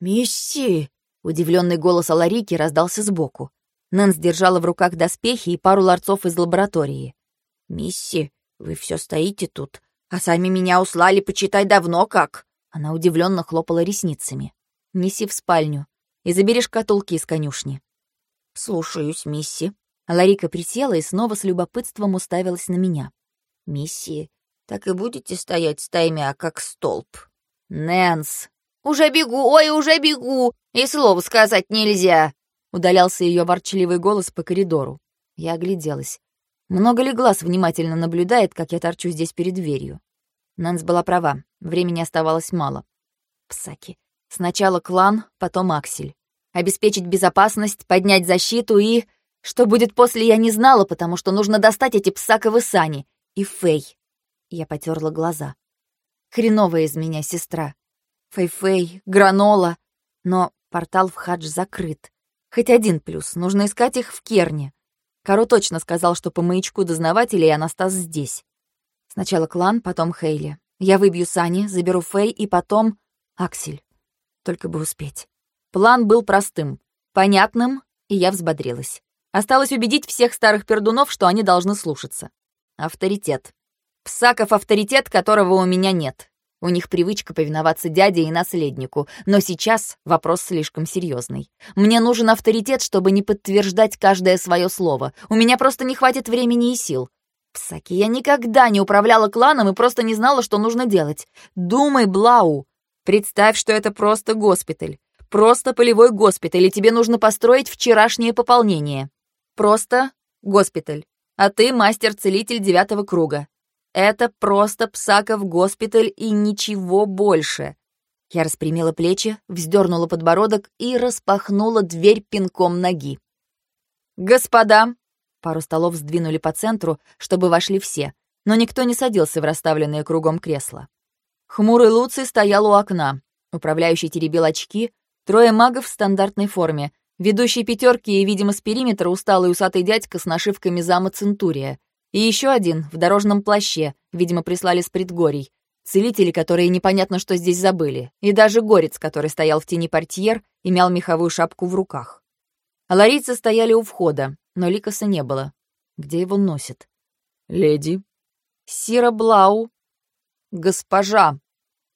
«Мисси!» — удивленный голос Аларики раздался сбоку. Нэнс держала в руках доспехи и пару ларцов из лаборатории. «Мисси, вы все стоите тут, а сами меня услали, почитай, давно как!» Она удивленно хлопала ресницами. «Неси в спальню и забери шкатулки из конюшни». «Слушаюсь, мисси». Ларика присела и снова с любопытством уставилась на меня. «Мисси, так и будете стоять стаймя, как столб?» «Нэнс!» «Уже бегу, ой, уже бегу! И слова сказать нельзя!» Удалялся ее ворчливый голос по коридору. Я огляделась. Много ли глаз внимательно наблюдает, как я торчу здесь перед дверью? Нэнс была права, времени оставалось мало. Псаки. Сначала клан, потом Аксель. Обеспечить безопасность, поднять защиту и... Что будет после, я не знала, потому что нужно достать эти псаковы сани. И Фэй. Я потерла глаза. Хреновая из меня сестра. Фэй-Фэй, гранола. Но портал в хадж закрыт. Хоть один плюс, нужно искать их в Керне. Каро точно сказал, что по маячку дознавателей Анастас здесь. Сначала клан, потом Хейли. Я выбью Сани, заберу Фэй и потом Аксель. Только бы успеть. План был простым, понятным, и я взбодрилась. Осталось убедить всех старых пердунов, что они должны слушаться. Авторитет. Псаков авторитет, которого у меня нет. У них привычка повиноваться дяде и наследнику, но сейчас вопрос слишком серьезный. Мне нужен авторитет, чтобы не подтверждать каждое свое слово. У меня просто не хватит времени и сил. Псаки, я никогда не управляла кланом и просто не знала, что нужно делать. Думай, Блау. Представь, что это просто госпиталь. Просто полевой госпиталь, и тебе нужно построить вчерашнее пополнение. Просто госпиталь. А ты мастер-целитель девятого круга. Это просто Псаков госпиталь и ничего больше. Я распрямила плечи, вздернула подбородок и распахнула дверь пинком ноги. «Господа, Пару столов сдвинули по центру, чтобы вошли все, но никто не садился в расставленные кругом кресла. Хмурый Луций стоял у окна, управляющий теребил очки, трое магов в стандартной форме, ведущий пятерки и, видимо, с периметра усталый усатый дядька с нашивками зама Центурия, и еще один в дорожном плаще, видимо, прислали с предгорий, целители, которые непонятно что здесь забыли, и даже горец, который стоял в тени портьер и мял меховую шапку в руках. А ларийцы стояли у входа, но Ликоса не было. Где его носит? «Леди». «Сира Блау». «Госпожа».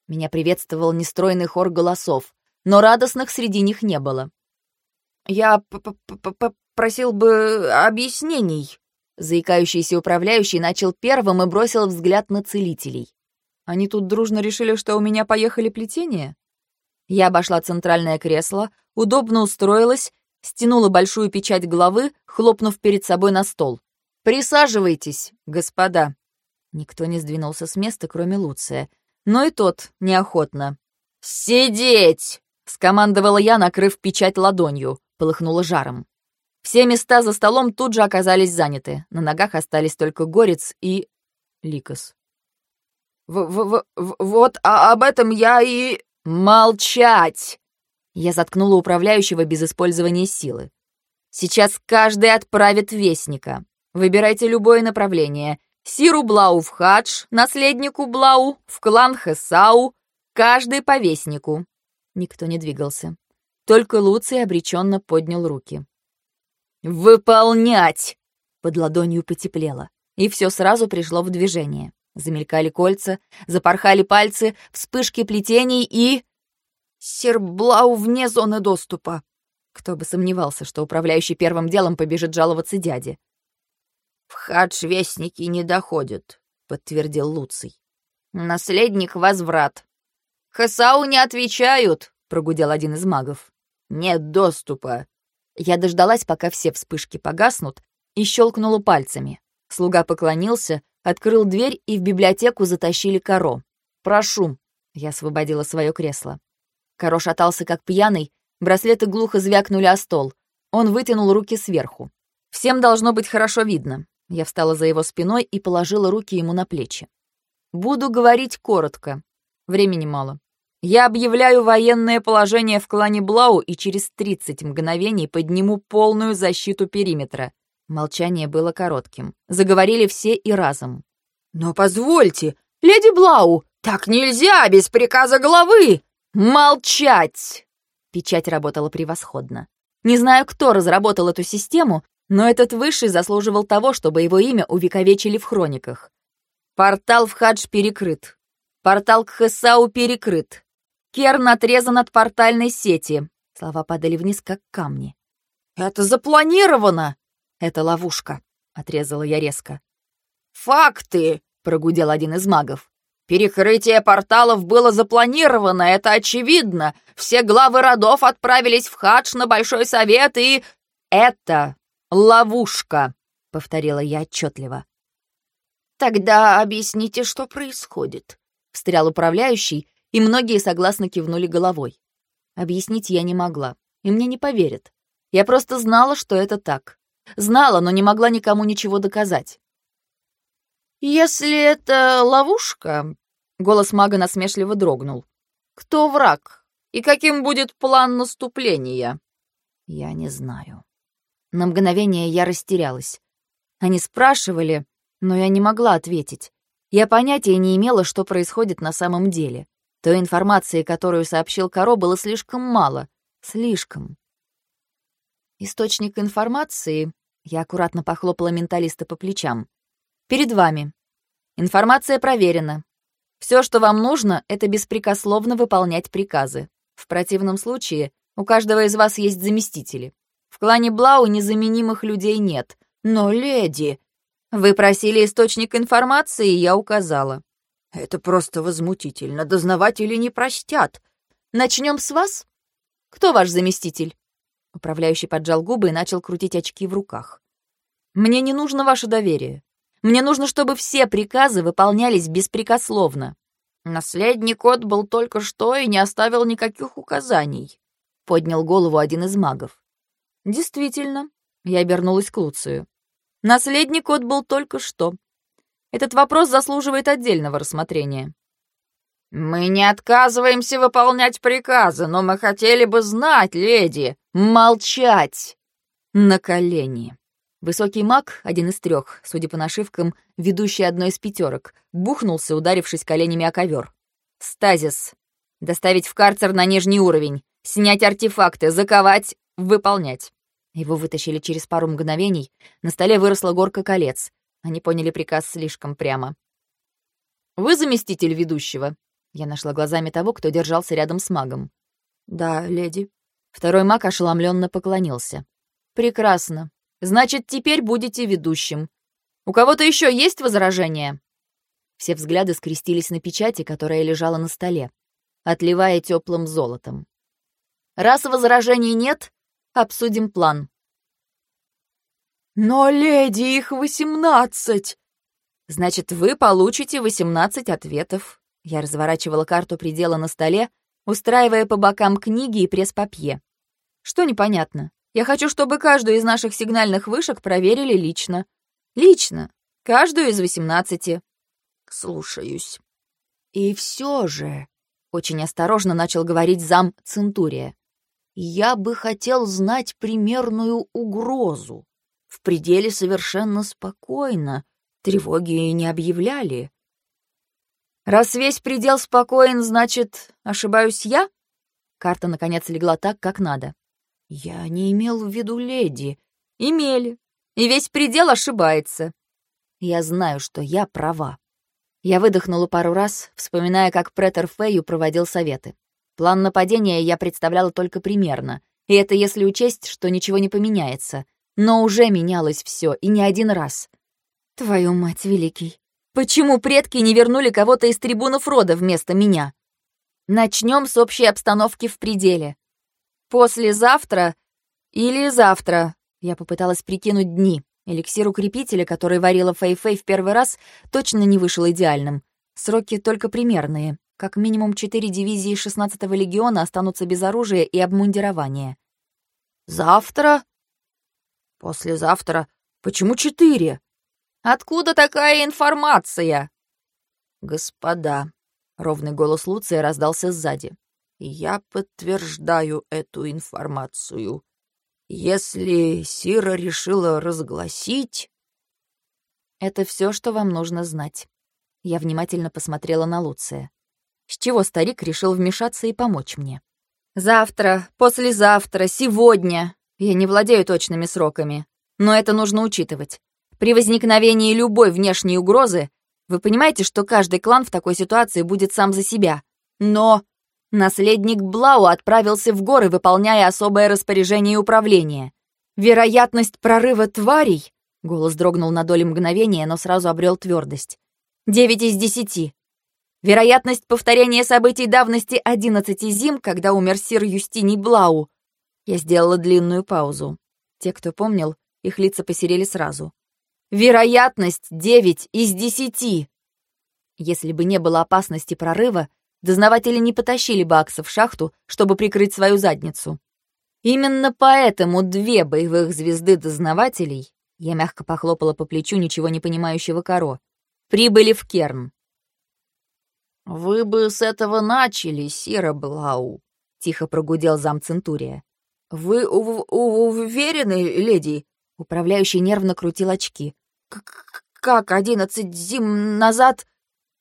Меня приветствовал нестройный хор голосов, но радостных среди них не было. «Я просил бы объяснений», Заикающийся управляющий начал первым и бросил взгляд на целителей. Они тут дружно решили, что у меня поехали плетения? Я обошла центральное кресло, удобно устроилась стянула большую печать головы, хлопнув перед собой на стол. «Присаживайтесь, господа». Никто не сдвинулся с места, кроме Луция. Но и тот неохотно. «Сидеть!» — скомандовала я, накрыв печать ладонью. Полыхнула жаром. Все места за столом тут же оказались заняты. На ногах остались только Горец и... Ликос. В -в -в «Вот а об этом я и...» «Молчать!» Я заткнула управляющего без использования силы. Сейчас каждый отправит вестника. Выбирайте любое направление. Сиру Блау в Хадж, наследнику Блау, в клан Хесау, каждый по вестнику. Никто не двигался. Только Луций обреченно поднял руки. «Выполнять!» Под ладонью потеплело, и все сразу пришло в движение. Замелькали кольца, запорхали пальцы, вспышки плетений и... Серблау вне зоны доступа. Кто бы сомневался, что управляющий первым делом побежит жаловаться дяде. «В хадж вестники не доходят», — подтвердил Луций. «Наследник возврат». «Хасау не отвечают», — прогудел один из магов. «Нет доступа». Я дождалась, пока все вспышки погаснут, и щелкнула пальцами. Слуга поклонился, открыл дверь, и в библиотеку затащили Каро. «Прошу». Я освободила свое кресло. Каро шатался как пьяный, браслеты глухо звякнули о стол. Он вытянул руки сверху. Всем должно быть хорошо видно. Я встала за его спиной и положила руки ему на плечи. Буду говорить коротко. Времени мало. Я объявляю военное положение в клане Блау и через 30 мгновений подниму полную защиту периметра. Молчание было коротким. Заговорили все и разом. «Но позвольте, леди Блау, так нельзя без приказа главы! Молчать!» Печать работала превосходно. Не знаю, кто разработал эту систему, но этот высший заслуживал того, чтобы его имя увековечили в хрониках. Портал в Хадж перекрыт. Портал к Хесау перекрыт. Керн отрезан от портальной сети. Слова падали вниз, как камни. «Это запланировано!» «Это ловушка», — отрезала я резко. «Факты!» — прогудел один из магов. «Перекрытие порталов было запланировано, это очевидно. Все главы родов отправились в хадж на Большой Совет и...» «Это ловушка», — повторила я отчетливо. «Тогда объясните, что происходит», — встрял управляющий, и многие согласно кивнули головой. Объяснить я не могла, и мне не поверят. Я просто знала, что это так. Знала, но не могла никому ничего доказать. «Если это ловушка...» — голос мага насмешливо дрогнул. «Кто враг? И каким будет план наступления?» «Я не знаю». На мгновение я растерялась. Они спрашивали, но я не могла ответить. Я понятия не имела, что происходит на самом деле. Той информации, которую сообщил Каро, было слишком мало. Слишком. Источник информации... Я аккуратно похлопала менталиста по плечам. Перед вами. Информация проверена. Все, что вам нужно, это беспрекословно выполнять приказы. В противном случае у каждого из вас есть заместители. В клане Блау незаменимых людей нет. Но, леди, вы просили источник информации, и я указала. Это просто возмутительно. Дознаватели не простят. Начнем с вас? Кто ваш заместитель? Управляющий поджал губы и начал крутить очки в руках. Мне не нужно ваше доверие. Мне нужно, чтобы все приказы выполнялись беспрекословно. Наследник отбыл только что и не оставил никаких указаний. Поднял голову один из магов. Действительно, я обернулась к Луцию. Наследник кот был только что. Этот вопрос заслуживает отдельного рассмотрения. «Мы не отказываемся выполнять приказы, но мы хотели бы знать, леди, молчать!» На колени. Высокий маг, один из трех, судя по нашивкам, ведущий одной из пятерок, бухнулся, ударившись коленями о ковер. «Стазис. Доставить в карцер на нижний уровень. Снять артефакты, заковать, выполнять». Его вытащили через пару мгновений. На столе выросла горка колец. Они поняли приказ слишком прямо. «Вы заместитель ведущего?» Я нашла глазами того, кто держался рядом с магом. «Да, леди». Второй маг ошеломленно поклонился. «Прекрасно. Значит, теперь будете ведущим. У кого-то еще есть возражения?» Все взгляды скрестились на печати, которая лежала на столе, отливая теплым золотом. «Раз возражений нет, Обсудим план». «Но, леди, их восемнадцать!» «Значит, вы получите восемнадцать ответов». Я разворачивала карту предела на столе, устраивая по бокам книги и пресс-папье. «Что непонятно? Я хочу, чтобы каждую из наших сигнальных вышек проверили лично. Лично. Каждую из восемнадцати». «Слушаюсь». «И все же...» — очень осторожно начал говорить зам Центурия. Я бы хотел знать примерную угрозу. В пределе совершенно спокойно, тревоги не объявляли. Раз весь предел спокоен, значит, ошибаюсь я? Карта, наконец, легла так, как надо. «Я не имел в виду леди». «Имели. И весь предел ошибается». Я знаю, что я права. Я выдохнула пару раз, вспоминая, как претор Фэю проводил советы. План нападения я представляла только примерно, и это если учесть, что ничего не поменяется. Но уже менялось все, и не один раз. Твою мать, Великий. Почему предки не вернули кого-то из трибунов рода вместо меня? Начнем с общей обстановки в пределе. Послезавтра или завтра. Я попыталась прикинуть дни. Эликсир укрепителя, который варила Фэй-Фэй в первый раз, точно не вышел идеальным. Сроки только примерные. Как минимум четыре дивизии 16-го легиона останутся без оружия и обмундирования. «Завтра?» «Послезавтра? Почему четыре?» «Откуда такая информация?» «Господа, Ровный голос Луция раздался сзади. «Я подтверждаю эту информацию. Если Сира решила разгласить...» «Это все, что вам нужно знать». Я внимательно посмотрела на Луция. С чего старик решил вмешаться и помочь мне? «Завтра, послезавтра, сегодня...» Я не владею точными сроками, но это нужно учитывать. При возникновении любой внешней угрозы вы понимаете, что каждый клан в такой ситуации будет сам за себя. Но наследник Блау отправился в горы, выполняя особое распоряжение управления. Вероятность прорыва тварей... Голос дрогнул на доли мгновения, но сразу обрел твердость. Девять из десяти. Вероятность повторения событий давности одиннадцати зим, когда умер сир Юстиний Блау. Я сделала длинную паузу. Те, кто помнил, их лица посерели сразу. Вероятность девять из десяти. Если бы не было опасности прорыва, дознаватели не потащили бы Акса в шахту, чтобы прикрыть свою задницу. Именно поэтому две боевых звезды дознавателей, я мягко похлопала по плечу ничего не понимающего Каро, прибыли в Керн. «Вы бы с этого начали, Сира Блау», — тихо прогудел зам Центурия. «Вы уверены, леди?» Управляющий нервно крутил очки. «Как одиннадцать зим назад,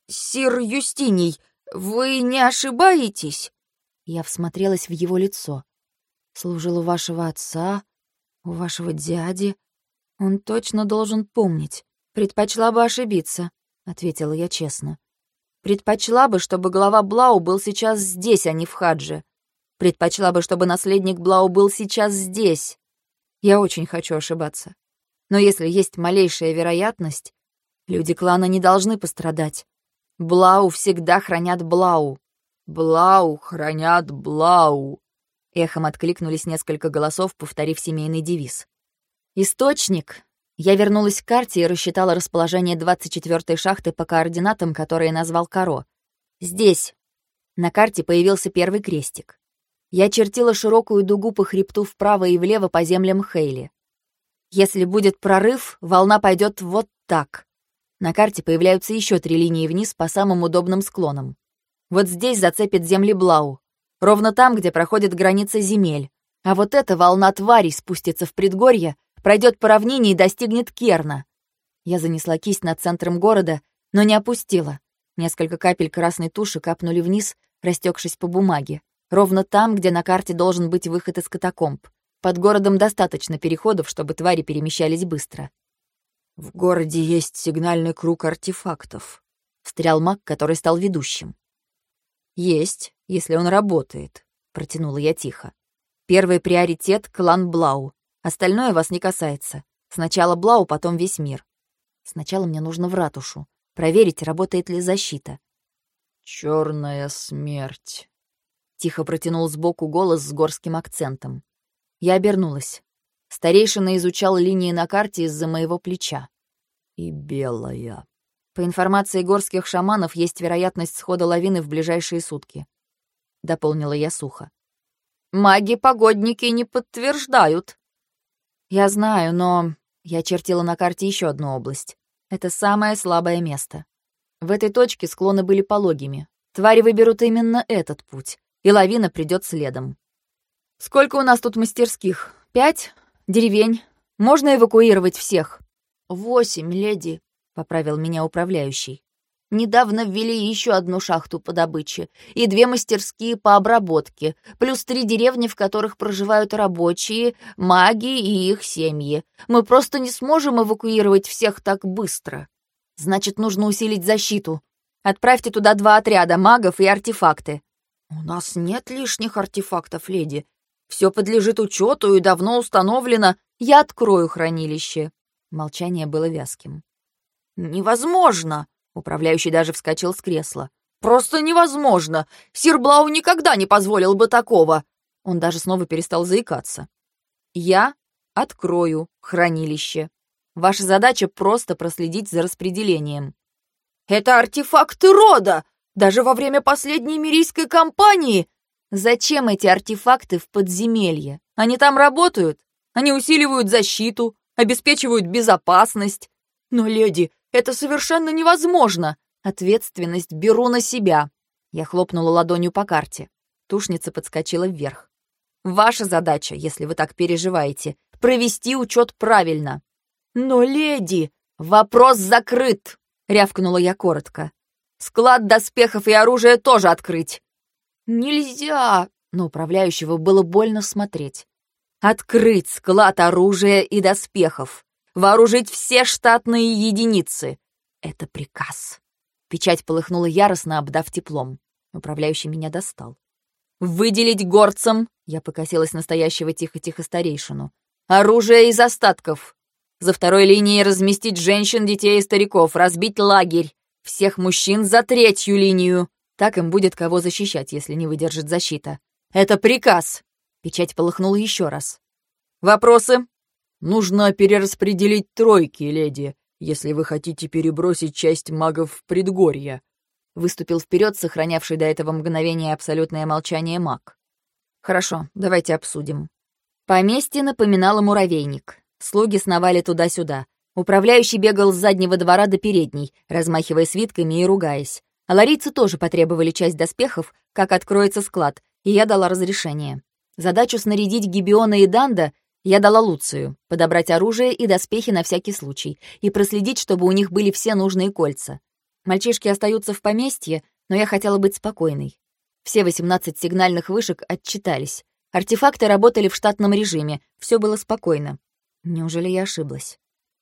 сир Юстиний, вы не ошибаетесь?» Я всмотрелась в его лицо. «Служил у вашего отца, у вашего дяди. Он точно должен помнить. Предпочла бы ошибиться», — ответила я честно. «Предпочла бы, чтобы глава Блау был сейчас здесь, а не в Хадже. Предпочла бы, чтобы наследник Блау был сейчас здесь. Я очень хочу ошибаться. Но если есть малейшая вероятность, люди клана не должны пострадать. Блау всегда хранят Блау. Блау хранят Блау. Эхом откликнулись несколько голосов, повторив семейный девиз. Источник. Я вернулась к карте и рассчитала расположение 24-й шахты по координатам, которые назвал Каро. Здесь. На карте появился первый крестик. Я чертила широкую дугу по хребту вправо и влево по землям Хейли. Если будет прорыв, волна пойдет вот так. На карте появляются еще три линии вниз по самым удобным склонам. Вот здесь зацепит земли Блау. Ровно там, где проходит граница земель. А вот эта волна тварей спустится в предгорье, пройдет по равнине и достигнет Керна. Я занесла кисть над центром города, но не опустила. Несколько капель красной туши капнули вниз, растекшись по бумаге. Ровно там, где на карте должен быть выход из катакомб. Под городом достаточно переходов, чтобы твари перемещались быстро. «В городе есть сигнальный круг артефактов», — встрял маг, который стал ведущим. «Есть, если он работает», — протянула я тихо. «Первый приоритет — клан Блау. Остальное вас не касается. Сначала Блау, потом весь мир. Сначала мне нужно в ратушу. Проверить, работает ли защита. Черная смерть. Тихо протянул сбоку голос с горским акцентом. Я обернулась. Старейшина изучал линии на карте из-за моего плеча. И белая. По информации горских шаманов, есть вероятность схода лавины в ближайшие сутки. Дополнила я сухо. Маги-погодники не подтверждают. Я знаю, но... Я чертила на карте еще одну область. Это самое слабое место. В этой точке склоны были пологими. Твари выберут именно этот путь и лавина придет следом. «Сколько у нас тут мастерских? Пять? Деревень? Можно эвакуировать всех?» «Восемь, леди», — поправил меня управляющий. Недавно ввели еще одну шахту по добыче и две мастерские по обработке, плюс три деревни, в которых проживают рабочие, маги и их семьи. Мы просто не сможем эвакуировать всех так быстро. Значит, нужно усилить защиту. Отправьте туда два отряда магов и артефакты. У нас нет лишних артефактов, леди. Все подлежит учету и давно установлено. Я открою хранилище. Молчание было вязким. Невозможно. Управляющий даже вскочил с кресла. «Просто невозможно! Сир Блау никогда не позволил бы такого!» Он даже снова перестал заикаться. «Я открою хранилище. Ваша задача просто проследить за распределением». «Это артефакты рода! Даже во время последней мирийской кампании!» «Зачем эти артефакты в подземелье? Они там работают? Они усиливают защиту, обеспечивают безопасность. Но, леди, это совершенно невозможно. Ответственность беру на себя. Я хлопнула ладонью по карте. Тушница подскочила вверх. Ваша задача, если вы так переживаете, провести учет правильно. Но, леди, вопрос закрыт, рявкнула я коротко. Склад доспехов и оружия тоже открыть. Нельзя, но управляющего было больно смотреть. Открыть склад оружия и доспехов. Вооружить все штатные единицы. Это приказ. Печать полыхнула яростно, обдав теплом. Управляющий меня достал. «Выделить горцам!» — я покосилась настоящего тихо-тихо старейшину. «Оружие из остатков! За второй линией разместить женщин, детей и стариков, разбить лагерь! Всех мужчин за третью линию! Так им будет кого защищать, если не выдержит защита. Это приказ!» Печать полыхнула еще раз. «Вопросы?» «Нужно перераспределить тройки, леди, если вы хотите перебросить часть магов в предгорье», выступил вперед, сохранявший до этого мгновения абсолютное молчание маг. «Хорошо, давайте обсудим». Поместье напоминало муравейник. Слуги сновали туда-сюда. Управляющий бегал с заднего двора до передней, размахивая свитками и ругаясь. А ларийцы тоже потребовали часть доспехов, как откроется склад, и я дала разрешение. Задачу снарядить Гибиона и Данда я дала Луцию подобрать оружие и доспехи на всякий случай и проследить, чтобы у них были все нужные кольца. Мальчишки остаются в поместье, но я хотела быть спокойной. Все 18 сигнальных вышек отчитались. Артефакты работали в штатном режиме, все было спокойно. Неужели я ошиблась?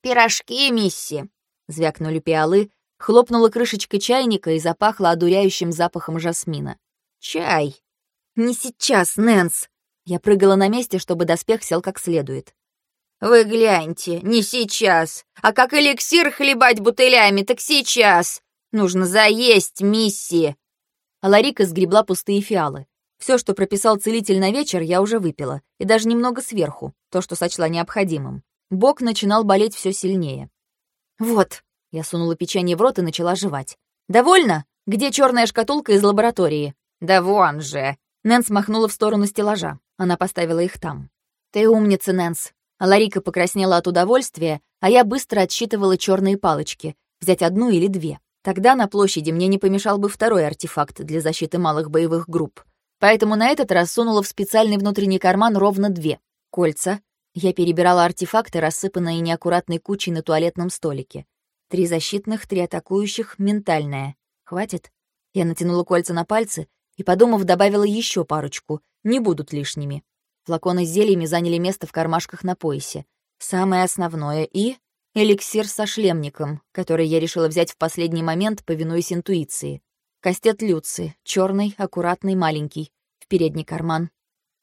«Пирожки, мисси!» — звякнули пиалы, хлопнула крышечка чайника и запахло одуряющим запахом жасмина. «Чай!» «Не сейчас, Нэнс!» Я прыгала на месте, чтобы доспех сел как следует. «Вы гляньте, не сейчас. А как эликсир хлебать бутылями, так сейчас. Нужно заесть, мисси!» А Ларика сгребла пустые фиалы. Все, что прописал целитель на вечер, я уже выпила, и даже немного сверху, то, что сочла необходимым. Бок начинал болеть все сильнее. «Вот», — я сунула печенье в рот и начала жевать. «Довольно? Где черная шкатулка из лаборатории?» «Да вон же!» Нэнс махнула в сторону стеллажа. Она поставила их там. «Ты умница, Нэнс». А Ларика покраснела от удовольствия, а я быстро отсчитывала черные палочки. Взять одну или две. Тогда на площади мне не помешал бы второй артефакт для защиты малых боевых групп. Поэтому на этот раз сунула в специальный внутренний карман ровно две. Кольца. Я перебирала артефакты, рассыпанные неаккуратной кучей на туалетном столике. Три защитных, три атакующих, ментальная. Хватит? Я натянула кольца на пальцы и, подумав, добавила еще парочку, не будут лишними. Флаконы с зельями заняли место в кармашках на поясе. Самое основное и эликсир со шлемником, который я решила взять в последний момент, повинуясь интуиции. Кастет Люци, черный, аккуратный, маленький, в передний карман.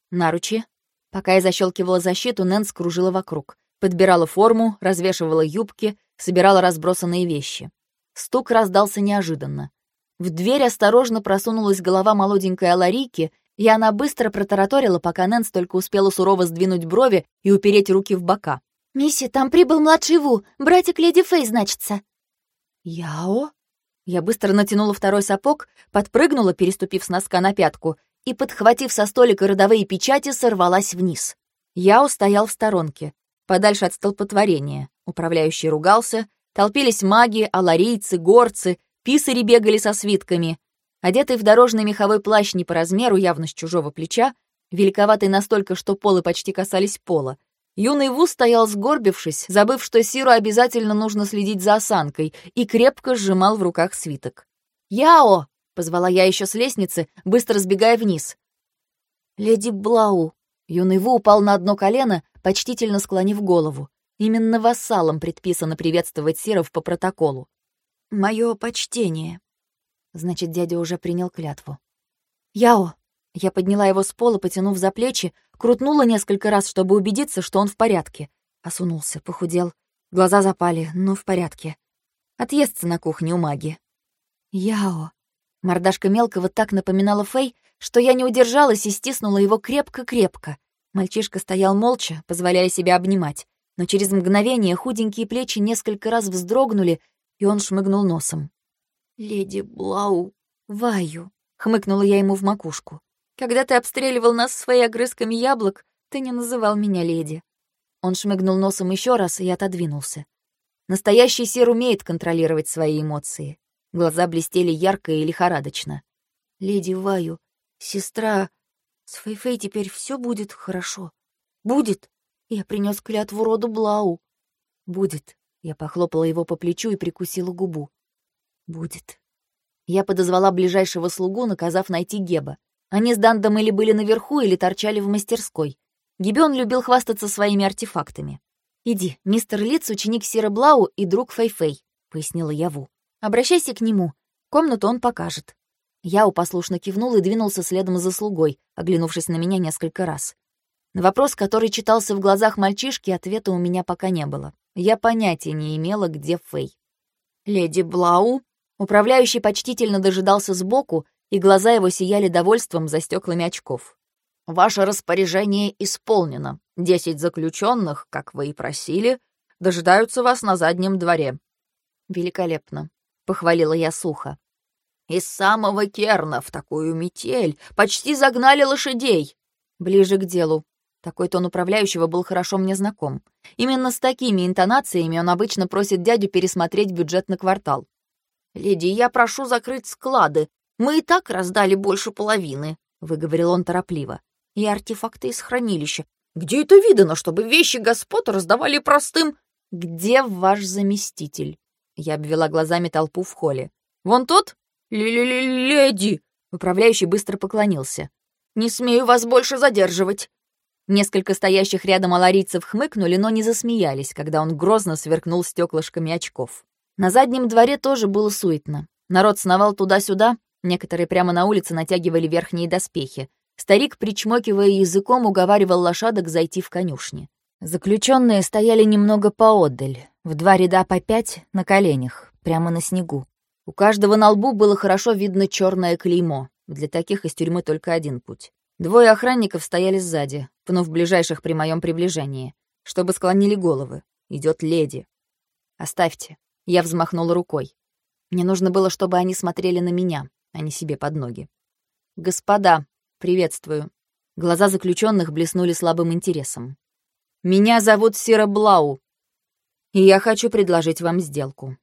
Наручи. Пока я защелкивала защиту, Нэн скружила вокруг. Подбирала форму, развешивала юбки, собирала разбросанные вещи. Стук раздался неожиданно. В дверь осторожно просунулась голова молоденькой Аларики, и она быстро протараторила, пока Нэнс только успела сурово сдвинуть брови и упереть руки в бока. «Мисси, там прибыл младший Ву, братик Леди Фэй, значится». «Яо?» Я быстро натянула второй сапог, подпрыгнула, переступив с носка на пятку, и, подхватив со столика родовые печати, сорвалась вниз. Яо стоял в сторонке, подальше от столпотворения. Управляющий ругался, толпились маги, аларийцы, горцы, Писари бегали со свитками. Одетый в дорожный меховой плащ не по размеру, явно с чужого плеча, великоватый настолько, что полы почти касались пола, Юный Ву стоял сгорбившись, забыв, что Сиру обязательно нужно следить за осанкой, и крепко сжимал в руках свиток. «Яо!» — позвала я еще с лестницы, быстро сбегая вниз. «Леди Блау!» Юный Ву упал на одно колено, почтительно склонив голову. Именно вассалам предписано приветствовать Сиров по протоколу. «Мое почтение». Значит, дядя уже принял клятву. «Яо!» Я подняла его с пола, потянув за плечи, крутнула несколько раз, чтобы убедиться, что он в порядке. Осунулся, похудел. Глаза запали, но в порядке. Отъестся на кухне у маги. «Яо!» Мордашка мелкого так напоминала Фэй, что я не удержалась и стиснула его крепко-крепко. Мальчишка стоял молча, позволяя себя обнимать, но через мгновение худенькие плечи несколько раз вздрогнули, и он шмыгнул носом. «Леди Блау, Ваю», — хмыкнула я ему в макушку. Когда ты обстреливал нас своими огрызками яблок, ты не называл меня леди». Он шмыгнул носом еще раз и отодвинулся. Настоящий сир умеет контролировать свои эмоции. Глаза блестели ярко и лихорадочно. «Леди Ваю, сестра, с Фейфей теперь все будет хорошо. Будет. Я принес клятву роду Блау. Будет. Я похлопала его по плечу и прикусила губу. Будет. Я подозвала ближайшего слугу, наказав найти Геба. Они с Дандом или были наверху, или торчали в мастерской. Гибион любил хвастаться своими артефактами. «Иди, мистер Литц — ученик Сира Блау и друг Фэй-Фэй», — пояснила Яву. «Обращайся к нему. Комнату он покажет». Яу послушно кивнул и двинулся следом за слугой, оглянувшись на меня несколько раз. На вопрос, который читался в глазах мальчишки, ответа у меня пока не было. Я понятия не имела, где Фэй. «Леди Блау?» Управляющий почтительно дожидался сбоку, и глаза его сияли довольством за стеклами очков. «Ваше распоряжение исполнено. Десять заключенных, как вы и просили, дожидаются вас на заднем дворе». «Великолепно», — похвалила я сухо. «Из самого Керна в такую метель почти загнали лошадей». Ближе к делу. Такой тон управляющего был хорошо мне знаком. Именно с такими интонациями он обычно просит дядю пересмотреть бюджет на квартал. «Леди, я прошу закрыть склады. Мы и так раздали больше половины», — выговорил он торопливо. «И артефакты из хранилища. Где это видано, чтобы вещи господ раздавали простым...» «Где ваш заместитель?» Я обвела глазами толпу в холле. «Вон тот? Леди!» Управляющий быстро поклонился. «Не смею вас больше задерживать!» Несколько стоящих рядом аларийцев хмыкнули, но не засмеялись, когда он грозно сверкнул стеклышками очков. На заднем дворе тоже было суетно. Народ сновал туда-сюда, Некоторые прямо на улице натягивали верхние доспехи. Старик, причмокивая языком, уговаривал лошадок зайти в конюшни. Заключенные стояли немного поодаль, в два ряда по пять, на коленях, прямо на снегу. У каждого на лбу было хорошо видно черное клеймо. Для таких из тюрьмы только один путь. Двое охранников стояли сзади, пнув ближайших при моем приближении, чтобы склонили головы. Идет леди. «Оставьте». Я взмахнула рукой. Мне нужно было, чтобы они смотрели на меня, а не себе под ноги. «Господа, приветствую». Глаза заключенных блеснули слабым интересом. «Меня зовут Сира Блау, и я хочу предложить вам сделку».